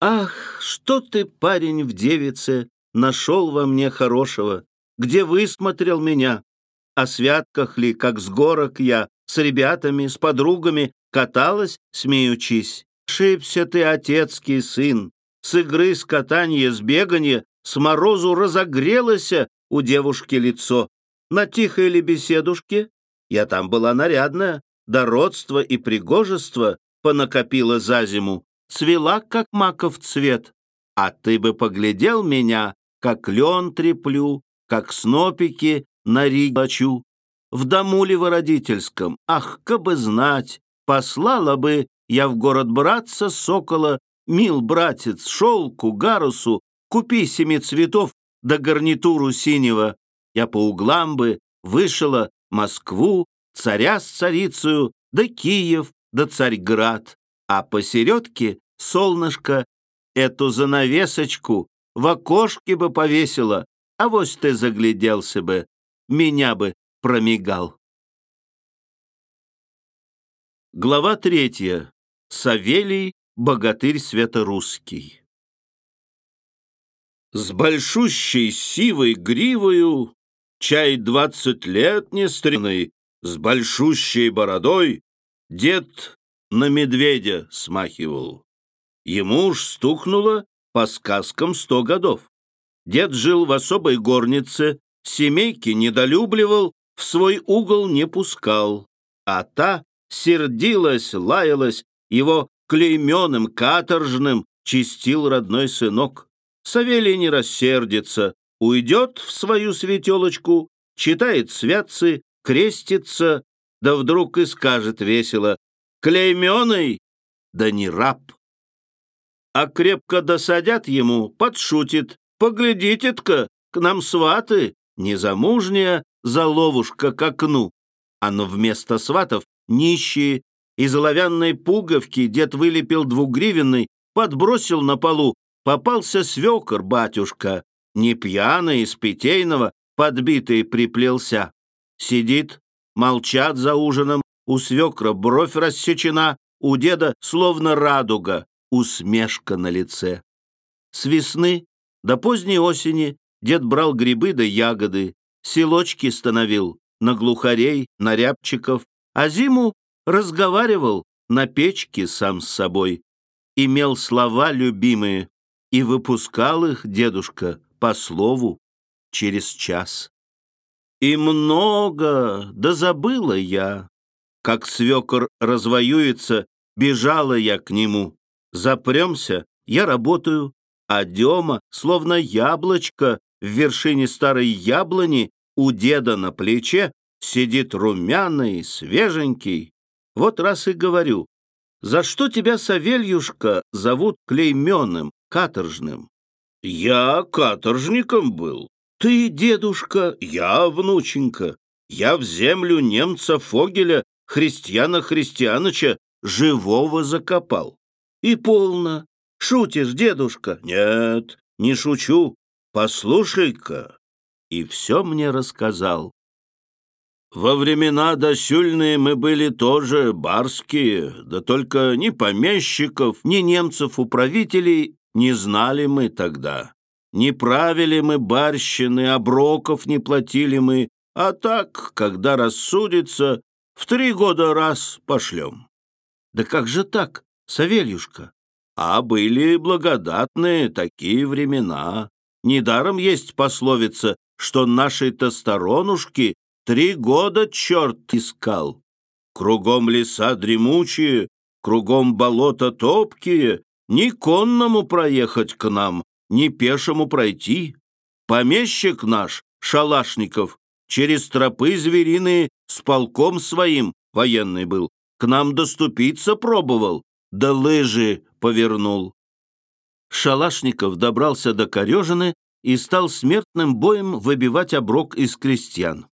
Ах, что ты, парень в девице, нашел во мне хорошего, где высмотрел меня? О святках ли, как с горок я, с ребятами, с подругами, каталась, смеючись. Ошибся ты, отецкий сын, с игры, с катанья, с беганья, с морозу разогрелося у девушки лицо. На тихой ли беседушке? Я там была нарядная, да родство и пригожество понакопила за зиму, цвела, как маков цвет. А ты бы поглядел меня, как лен треплю, как снопики на ригачу в дому ли вы родительском, ах, кабы знать, послала бы я в город братца Сокола мил братец, шелку, гарусу, купи семи цветов да гарнитуру синего. Я по углам бы вышла Москву, царя с царицею, да Киев, да Царьград, а посередке солнышко эту занавесочку в окошке бы повесила, а вось ты загляделся бы, меня бы промигал. Глава третья. Савелий, богатырь святорусский. С большущей сивой гривою, чай двадцать лет не стрельный, с большущей бородой, дед на медведя смахивал. Ему уж стукнуло по сказкам сто годов. Дед жил в особой горнице, семейки недолюбливал, в свой угол не пускал, а та сердилась, лаялась, его клейменным, каторжным чистил родной сынок. Савелий не рассердится, уйдет в свою светелочку, читает святцы, крестится, да вдруг и скажет весело «Клейменый, да не раб» а крепко досадят ему, подшутит. «Поглядите-тка, к нам сваты, незамужняя заловушка к окну». А но вместо сватов нищие. Из оловянной пуговки дед вылепил двугривенный, подбросил на полу. Попался свекор, батюшка, не пьяный, из питейного, подбитый приплелся. Сидит, молчат за ужином, у свекра бровь рассечена, у деда словно радуга, усмешка на лице. С весны до поздней осени дед брал грибы да ягоды, селочки становил на глухарей, на рябчиков, а зиму разговаривал на печке сам с собой, имел слова любимые и выпускал их дедушка по слову через час. И много, да забыла я, как свекор развоюется, бежала я к нему. Запремся, я работаю, а Дема, словно яблочко в вершине старой яблони, у деда на плече, сидит румяный, свеженький. Вот раз и говорю, за что тебя, Савельюшка, зовут клейменным, каторжным? Я каторжником был. Ты, дедушка, я внученька. Я в землю немца Фогеля, христиана Христианыча, живого закопал. И полно. Шутишь, дедушка? Нет, не шучу. Послушай-ка. И все мне рассказал. Во времена досюльные мы были тоже барские, да только ни помещиков, ни немцев-управителей не знали мы тогда. Не правили мы барщины, оброков не платили мы, а так, когда рассудится, в три года раз пошлем. Да как же так? Савельюшка, а были благодатные такие времена. Недаром есть пословица, что нашей-то сторонушки три года черт искал. Кругом леса дремучие, кругом болота топкие, ни конному проехать к нам, ни пешему пройти. Помещик наш, Шалашников, через тропы звериные с полком своим военный был, к нам доступиться пробовал, да лыжи повернул. Шалашников добрался до Корежины и стал смертным боем выбивать оброк из крестьян.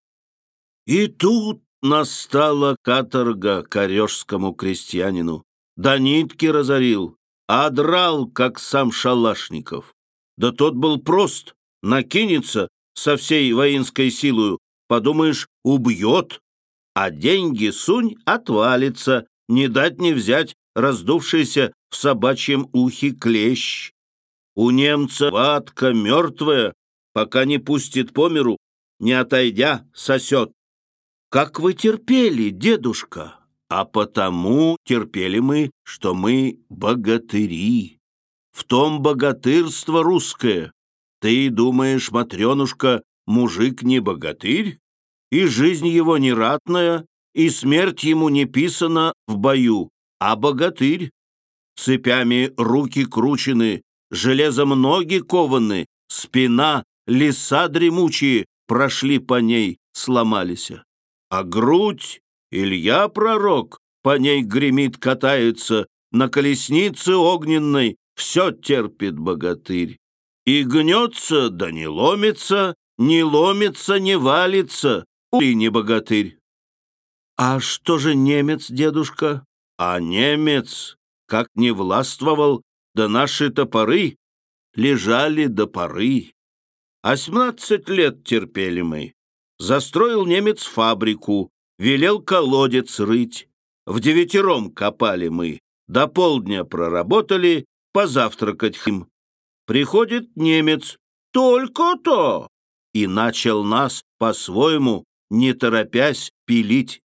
И тут настала каторга корежскому крестьянину. Да нитки разорил, а драл, как сам Шалашников. Да тот был прост, накинется со всей воинской силою, подумаешь, убьет, а деньги сунь отвалится, не дать не взять раздувшийся в собачьем ухе клещ. У немца ватка мертвая, пока не пустит по миру, не отойдя, сосет. Как вы терпели, дедушка? А потому терпели мы, что мы богатыри. В том богатырство русское. Ты думаешь, Матренушка, мужик не богатырь? И жизнь его не ратная, и смерть ему не писана в бою а богатырь. Цепями руки кручены, железом ноги кованы, спина, леса дремучие прошли по ней, сломались. А грудь, Илья пророк, по ней гремит, катается, на колеснице огненной, все терпит богатырь. И гнется, да не ломится, не ломится, не валится, и не богатырь. А что же немец, дедушка? А немец, как не властвовал, да наши топоры лежали до поры. Осьмнадцать лет терпели мы. Застроил немец фабрику, велел колодец рыть. В девятером копали мы, до полдня проработали, позавтракать им. Приходит немец, только-то, и начал нас по-своему, не торопясь, пилить.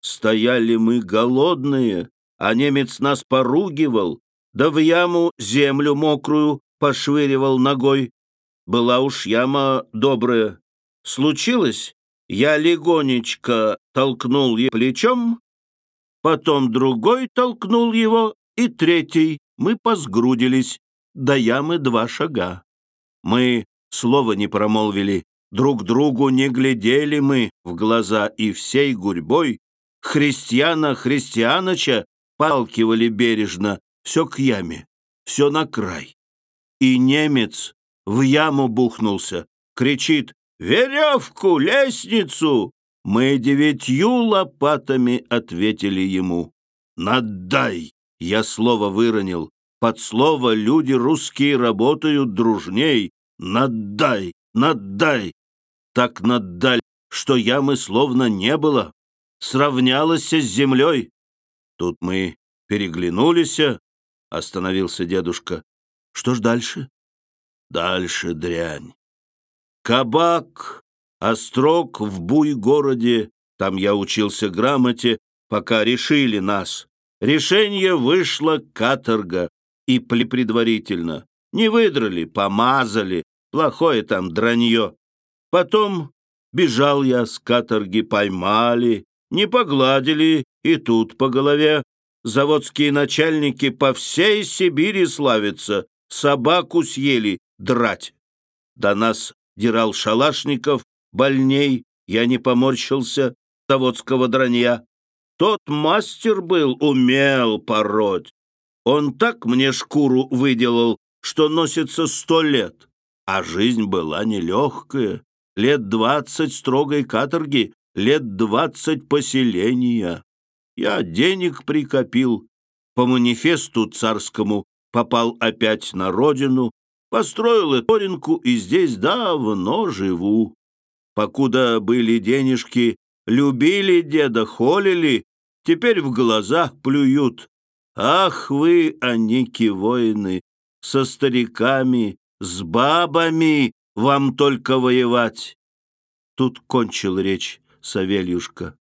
Стояли мы голодные, а немец нас поругивал, да в яму землю мокрую пошвыривал ногой. Была уж яма добрая. Случилось, я легонечко толкнул ей плечом, потом другой толкнул его, и третий. Мы посгрудились, до ямы два шага. Мы слова не промолвили, друг другу не глядели мы в глаза, и всей гурьбой христиана христианоча палкивали бережно все к яме, все на край. И немец в яму бухнулся, кричит «Веревку, лестницу!» Мы девятью лопатами ответили ему. «Надай!» — я слово выронил. Под слово люди русские работают дружней. «Надай! Надай!» Так наддаль, что ямы словно не было. Сравнялась с землей. Тут мы переглянулись, остановился дедушка. Что ж дальше? Дальше дрянь. Кабак, острог в буй-городе, там я учился грамоте, пока решили нас. Решение вышло каторга, и предварительно. Не выдрали, помазали, плохое там дранье. Потом бежал я с каторги, поймали, не погладили и тут по голове. Заводские начальники по всей Сибири славятся, собаку съели драть. До нас дирал шалашников, больней, я не поморщился, заводского дранья. Тот мастер был, умел пороть. Он так мне шкуру выделал, что носится сто лет. А жизнь была нелегкая. Лет двадцать строгой каторги, лет двадцать поселения. Я денег прикопил, по манифесту царскому попал опять на родину, построил эторинку и здесь давно живу. Покуда были денежки, любили деда, холили, теперь в глазах плюют. Ах вы, аники воины, со стариками, с бабами вам только воевать. Тут кончил речь Савельюшка.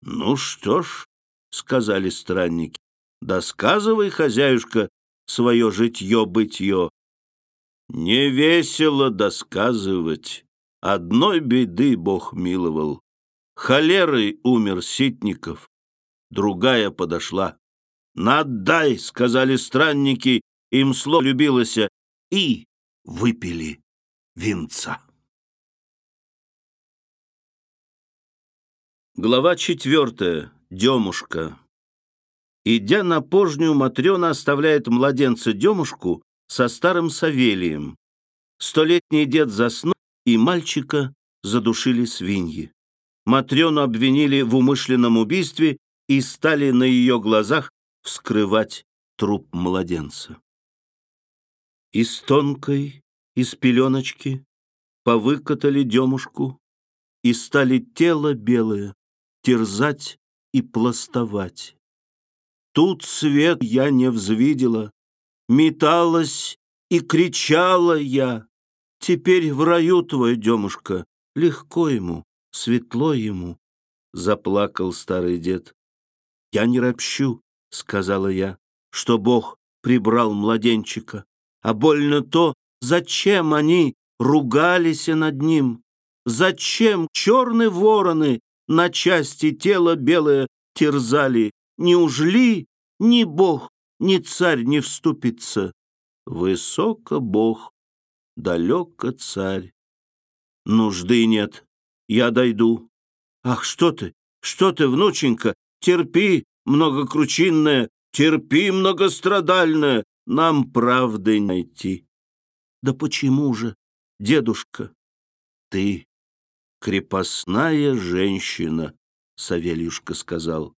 Ну что ж, сказали странники, досказывай, хозяюшка, свое житье-бытье. Не весело досказывать, одной беды Бог миловал. Холерой умер Ситников, другая подошла. «Надай!» — сказали странники, им слово любилось, и выпили винца. Глава четвертая. Демушка. Идя на пожню, Матрена оставляет младенца Демушку со старым Савелием. Столетний дед заснул, и мальчика задушили свиньи. Матрёну обвинили в умышленном убийстве и стали на ее глазах вскрывать труп младенца. Из тонкой, из пеленочки повыкатали демушку и стали тело белое терзать и пластовать. Тут свет я не взвидела, металась и кричала я. Теперь в раю твой, демушка, легко ему, светло ему, заплакал старый дед. Я не ропщу, сказала я, что Бог прибрал младенчика, а больно то, зачем они ругались над ним, зачем черные вороны на части тело белое терзали, неужели ни Бог, ни царь не вступится? Высоко Бог, далеко царь. Нужды нет, я дойду. Ах, что ты, что ты, внученька, терпи, многокручинная, терпи, многострадальная, нам правды найти. Да почему же, дедушка? Ты крепостная женщина, Савельюшка сказал.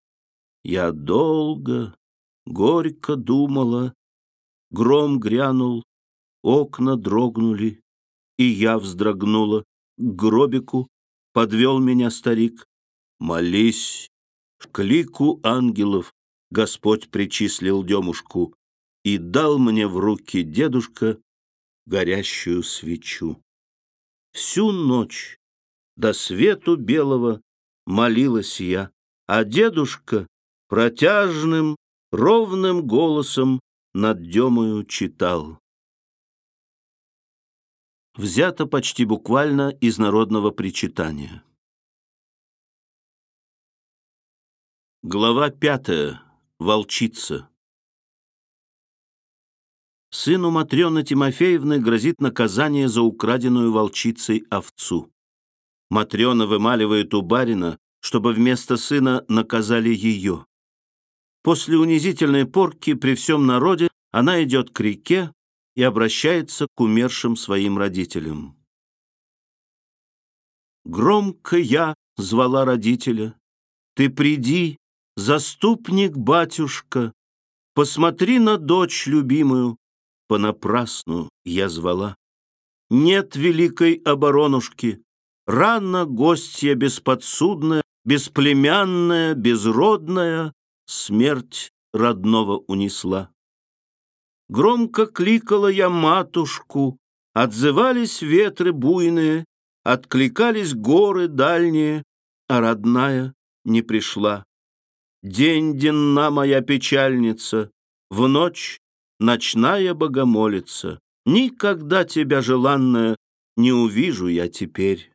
Я долго, горько думала. Гром грянул, окна дрогнули, и я вздрогнула. К гробику подвел меня старик. Молись, к лику ангелов Господь причислил демушку и дал мне в руки дедушка горящую свечу. Всю ночь до свету белого молилась я, а дедушка протяжным, ровным голосом над Демою читал. Взято почти буквально из народного причитания. Глава пятая. Волчица. Сыну Матрёны Тимофеевны грозит наказание за украденную волчицей овцу. Матрёна вымаливает у барина, чтобы вместо сына наказали ее. После унизительной порки при всем народе она идет к реке и обращается к умершим своим родителям. Громко я звала родителя, ты приди, Заступник-батюшка, посмотри на дочь любимую, понапрасну я звала. Нет великой оборонушки, рано гостья бесподсудная, бесплемянная, безродная, смерть родного унесла. Громко кликала я матушку, отзывались ветры буйные, откликались горы дальние, а родная не пришла. День денна моя печальница, В ночь ночная богомолица. Никогда тебя, желанная, Не увижу я теперь.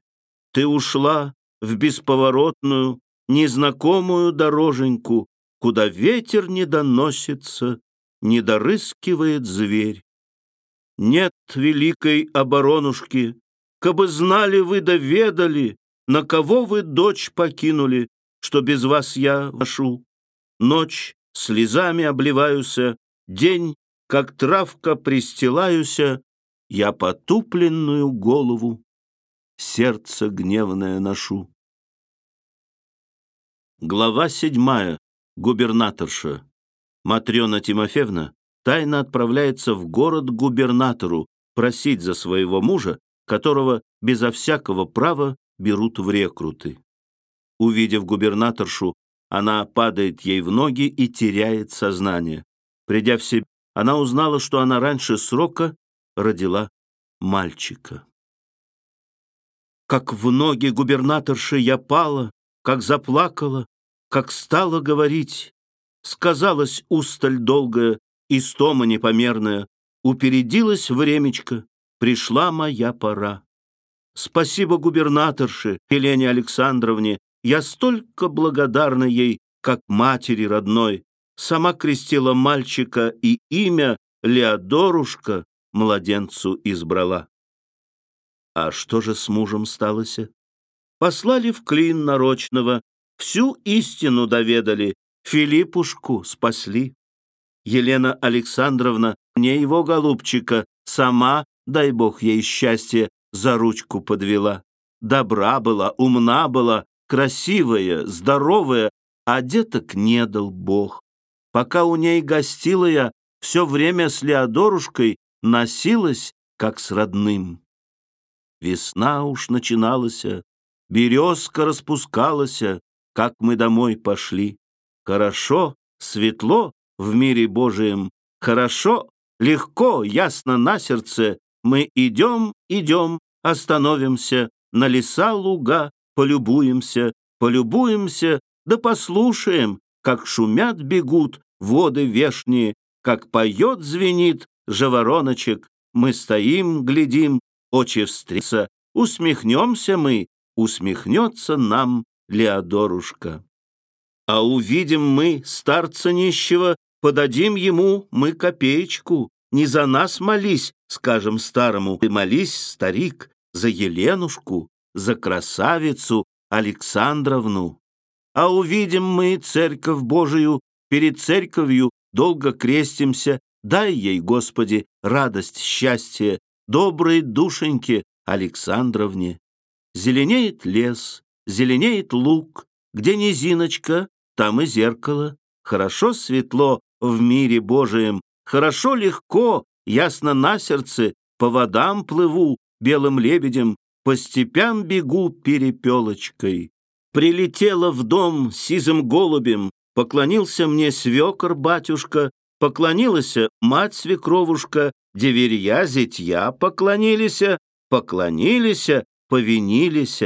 Ты ушла в бесповоротную, Незнакомую дороженьку, Куда ветер не доносится, Не дорыскивает зверь. Нет великой оборонушки, Кабы знали вы да ведали, На кого вы дочь покинули, что без вас я вошу. Ночь слезами обливаюся, день, как травка пристилаюся, я потупленную голову, сердце гневное ношу. Глава седьмая. Губернаторша. Матрена Тимофеевна тайно отправляется в город губернатору просить за своего мужа, которого безо всякого права берут в рекруты. Увидев губернаторшу, она падает ей в ноги и теряет сознание. Придя в себя, она узнала, что она раньше срока родила мальчика. Как в ноги губернаторши я пала, как заплакала, как стала говорить, сказалась усталь долгая, истома непомерная, упередилась времечко, пришла моя пора. Спасибо губернаторше Елене Александровне я столько благодарна ей, как матери родной. Сама крестила мальчика и имя Леодорушка младенцу избрала. А что же с мужем сталося? Послали в клин нарочного, всю истину доведали, Филиппушку спасли. Елена Александровна мне его голубчика сама, дай бог ей счастье, за ручку подвела. Добра была, умна была, красивая, здоровая, а деток не дал Бог. Пока у ней гостила я, все время с Леодорушкой носилась, как с родным. Весна уж начиналась, березка распускалась, как мы домой пошли. Хорошо, светло в мире Божием, хорошо, легко, ясно на сердце, мы идем, идем, остановимся на леса луга, полюбуемся, полюбуемся, да послушаем, как шумят, бегут воды вешние, как поет, звенит жавороночек. Мы стоим, глядим, очи встретятся, усмехнемся мы, усмехнется нам Леодорушка. А увидим мы старца нищего, подадим ему мы копеечку. Не за нас молись, скажем старому, ты молись, старик, за Еленушку за красавицу Александровну. А увидим мы церковь Божию, перед церковью долго крестимся, Дай ей, Господи, радость, счастье, доброй душеньке Александровне. Зеленеет лес, зеленеет луг, где низиночка, там и зеркало. Хорошо светло в мире Божием, хорошо легко, ясно на сердце, по водам плыву белым лебедем, по степям бегу перепелочкой. Прилетела в дом сизым голубем, поклонился мне свекор батюшка, поклонилась мать свекровушка, деверья, зятья поклонились, поклонились, повинились.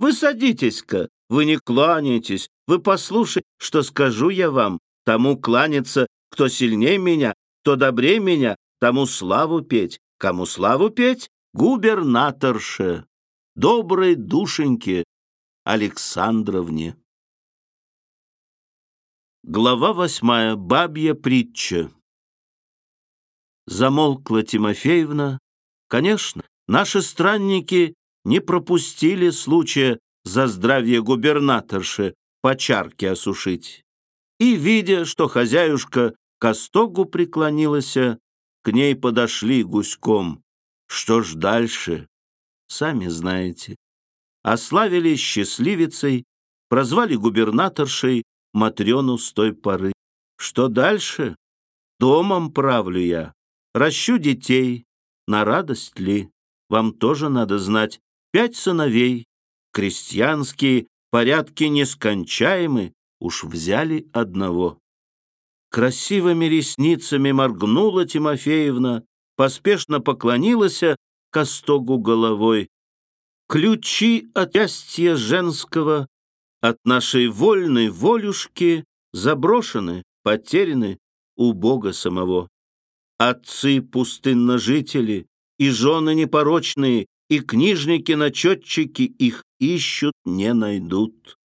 Вы садитесь-ка, вы не кланяйтесь, вы послушайте, что скажу я вам. Тому кланяться, кто сильнее меня, кто добрее меня, тому славу петь. Кому славу петь? Губернаторше, доброй душеньке Александровне. Глава восьмая. Бабья притча. Замолкла Тимофеевна. Конечно, наши странники не пропустили случая за здравие губернаторши по чарке осушить. И, видя, что хозяюшка к остогу преклонилась, к ней подошли гуськом. Что ж дальше? Сами знаете. Ославили счастливицей, прозвали губернаторшей Матрёну с той поры. Что дальше? Домом правлю я, ращу детей. На радость ли? Вам тоже надо знать. Пять сыновей, крестьянские порядки нескончаемы, уж взяли одного. Красивыми ресницами моргнула Тимофеевна, поспешно поклонилась к остогу головой. Ключи от счастья женского от нашей вольной волюшки заброшены, потеряны у Бога самого. Отцы пустынножители и жены непорочные, и книжники-начетчики их ищут, не найдут.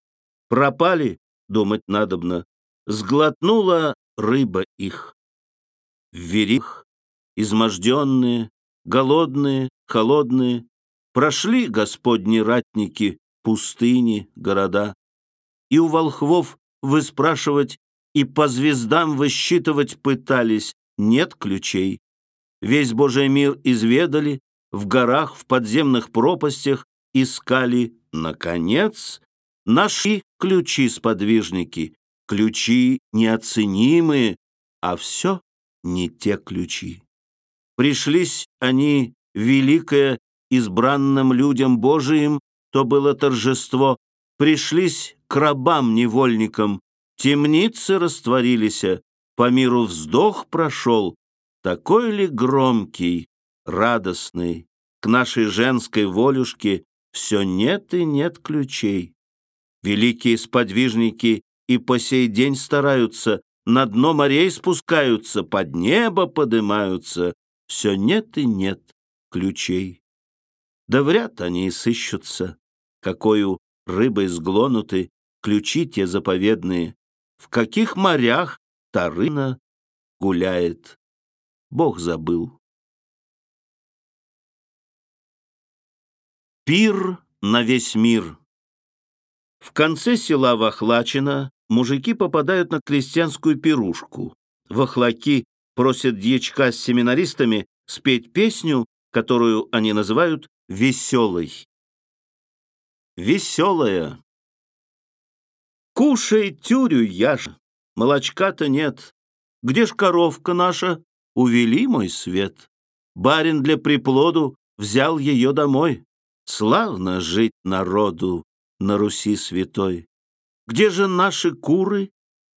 Пропали, думать надобно, сглотнула рыба их. В верих, изможденные, голодные, холодные, прошли господни ратники пустыни, города и у волхвов выспрашивать и по звездам высчитывать пытались, нет ключей. Весь Божий мир изведали, в горах, в подземных пропастях искали, наконец, нашли ключи-сподвижники, ключи неоценимые, а все не те ключи. Пришлись они, великое, избранным людям Божиим, то было торжество, пришлись к рабам-невольникам, темницы растворились, по миру вздох прошел, такой ли громкий, радостный, к нашей женской волюшке все нет и нет ключей. Великие сподвижники и по сей день стараются, на дно морей спускаются, под небо подымаются, все нет и нет ключей. Да вряд они и сыщутся, какою рыбой сглонуты ключи те заповедные, в каких морях Тарына гуляет. Бог забыл. Пир на весь мир. В конце села Вахлачина мужики попадают на крестьянскую пирушку. Вахлаки просят дьячка с семинаристами спеть песню, которую они называют «веселой». Веселая. Кушай тюрю, Яша, молочка-то нет. Где ж коровка наша? Увели мой свет. Барин для приплоду взял ее домой. Славно жить народу на Руси святой. Где же наши куры?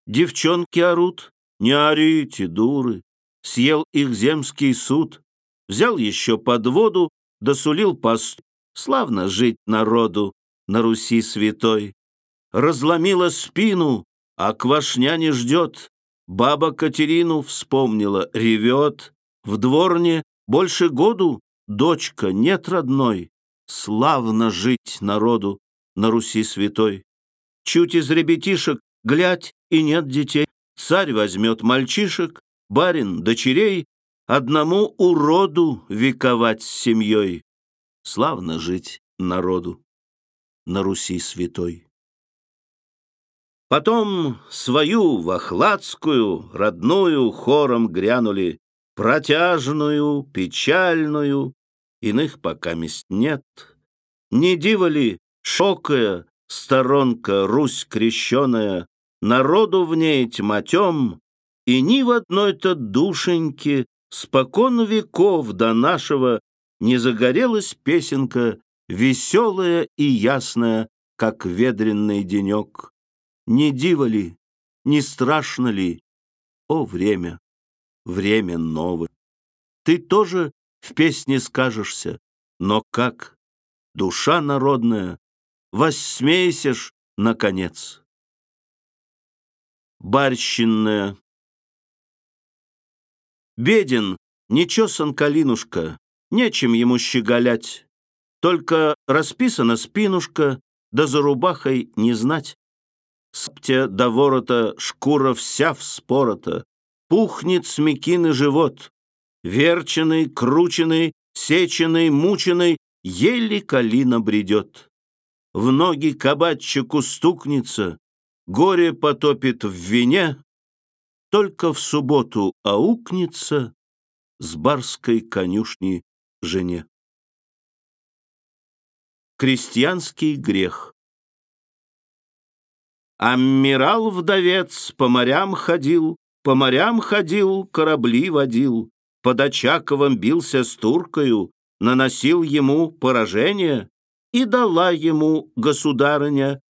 Девчонки орут. Не орите, дуры. Съел их земский суд. Взял еще под воду, досулил пост. Славно жить народу на Руси святой разломила спину, а квашня не ждет. Баба Катерину вспомнила, ревет. В дворне больше году дочка нет родной. Славно жить народу на Руси святой. Чуть из ребятишек глядь, и нет детей. Царь возьмет мальчишек, барин дочерей, Одному уроду вековать с семьей. Славно жить народу на Руси святой. Потом свою вахладскую, родную хором грянули Протяжную, печальную, иных пока мест нет. Не диво ли, шокая, сторонка Русь крещеная, Народу в ней тьмотем, и ни в одной-то душеньке Спокон веков до нашего не загорелась песенка, Веселая и ясная, как ведренный денек. Не диво ли, не страшно ли, о время, время новое. Ты тоже в песне скажешься, но как, душа народная, воссмейся ж, наконец. Барщинная Беден, нечесан калинушка, нечем ему щеголять, только расписана спинушка, да за рубахой не знать. Саптя до ворота шкура вся вспорота, пухнет смекины живот, верченый, крученный, сеченый, мученый, еле калина бредет. В ноги кабачику стукнется, горе потопит в вине, только в субботу аукнется с барской конюшни жене. Крестьянский грех Аммирал-вдовец по морям ходил, по морям ходил, корабли водил, под Очаковым бился с туркою, наносил ему поражение и дала ему государыня.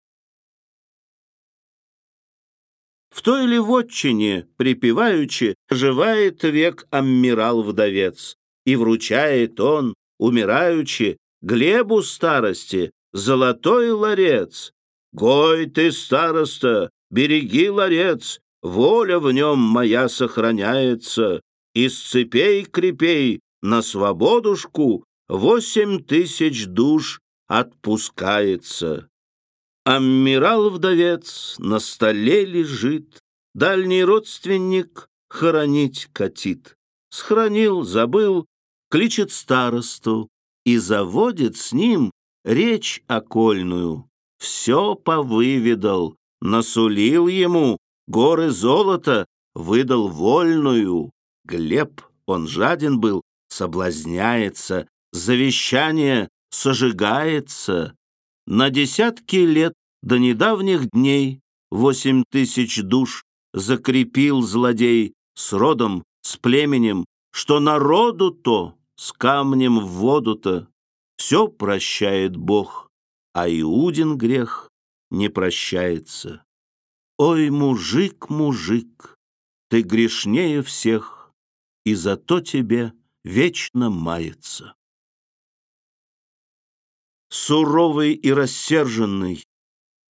В той ли вотчине, припеваючи, живает век аммирал-вдовец, и вручает он, умираючи, Глебу старости золотой ларец. Гой ты, староста, береги ларец, воля в нем моя сохраняется. Из цепей крепей на свободушку восемь тысяч душ отпускается. Аммирал-вдовец на столе лежит, Дальний родственник хоронить катит. Схоронил, забыл, кличет старосту И заводит с ним речь окольную. Все повыведал, насулил ему горы золота, выдал вольную. Глеб, он жаден был, соблазняется, завещание сожигается. На десятки лет до недавних дней восемь тысяч душ закрепил злодей с родом, с племенем, что народу-то с камнем в воду-то все прощает Бог, а Иудин грех не прощается. Ой, мужик, мужик, ты грешнее всех, и зато тебе вечно мается. Суровый и рассерженный,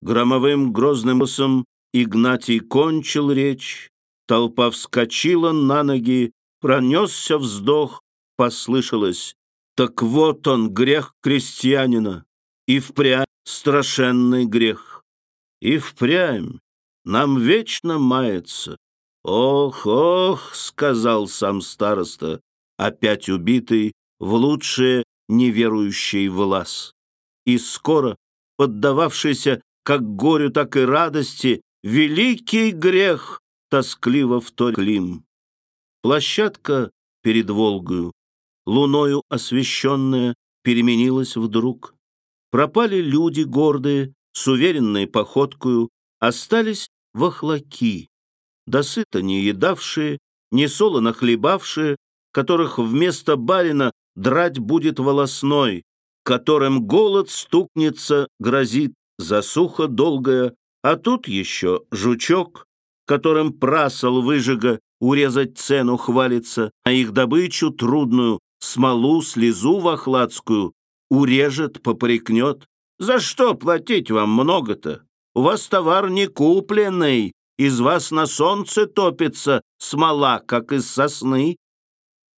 громовым грозным голосом Игнатий кончил речь, толпа вскочила на ноги, пронесся вздох, послышалось. Так вот он, грех крестьянина, и впрямь страшенный грех. И впрямь нам вечно мается, «Ох, ох!» — сказал сам староста, опять убитый в лучшее неверующий влас. И скоро, поддававшийся как горю, так и радости, великий грех тоскливо вторглим. Площадка перед Волгою, луною освещенная, переменилась вдруг. Пропали люди гордые, с уверенной походкою, остались вахлаки, досыто не едавшие, не солоно хлебавшие, которых вместо барина драть будет волосной, которым голод стукнется, грозит засуха долгая, а тут еще жучок, которым прасол выжига урезать цену хвалится, а их добычу трудную, смолу, слезу вахладскую, урежет, попрекнет. За что платить вам много-то? У вас товар не купленный, из вас на солнце топится смола, как из сосны.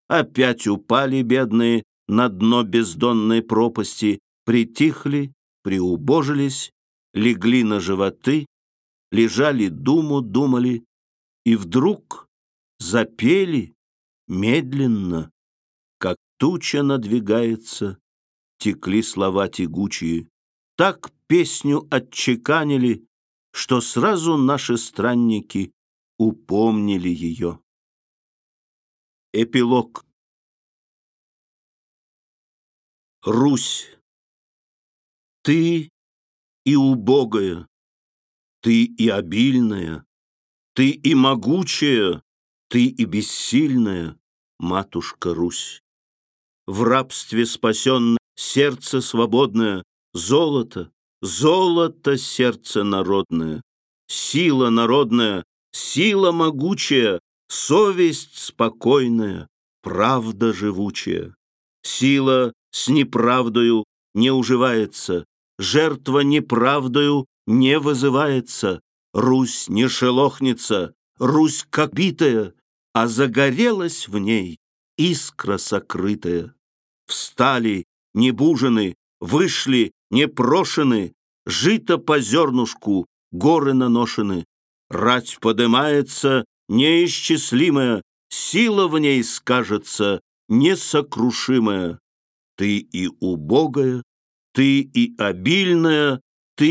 Опять упали бедные на дно бездонной пропасти, притихли, приубожились, легли на животы, лежали, думу думали, и вдруг запели медленно, туча надвигается, текли слова тягучие. Так песню отчеканили, что сразу наши странники упомнили ее. Эпилог Русь, ты и убогая, ты и обильная, ты и могучая, ты и бессильная, матушка Русь. В рабстве спасенное сердце свободное, золото, золото сердце народное, сила народная, сила могучая, совесть спокойная, правда живучая. Сила с неправдою не уживается, жертва неправдою не вызывается, Русь не шелохнется, Русь как битая, а загорелась в ней искра сокрытая. Встали небужены, вышли непрошены, жито по зернушку, горы наношены. Рать подымается неисчислимая, сила в ней скажется несокрушимая. Ты и убогая, ты и обильная, ты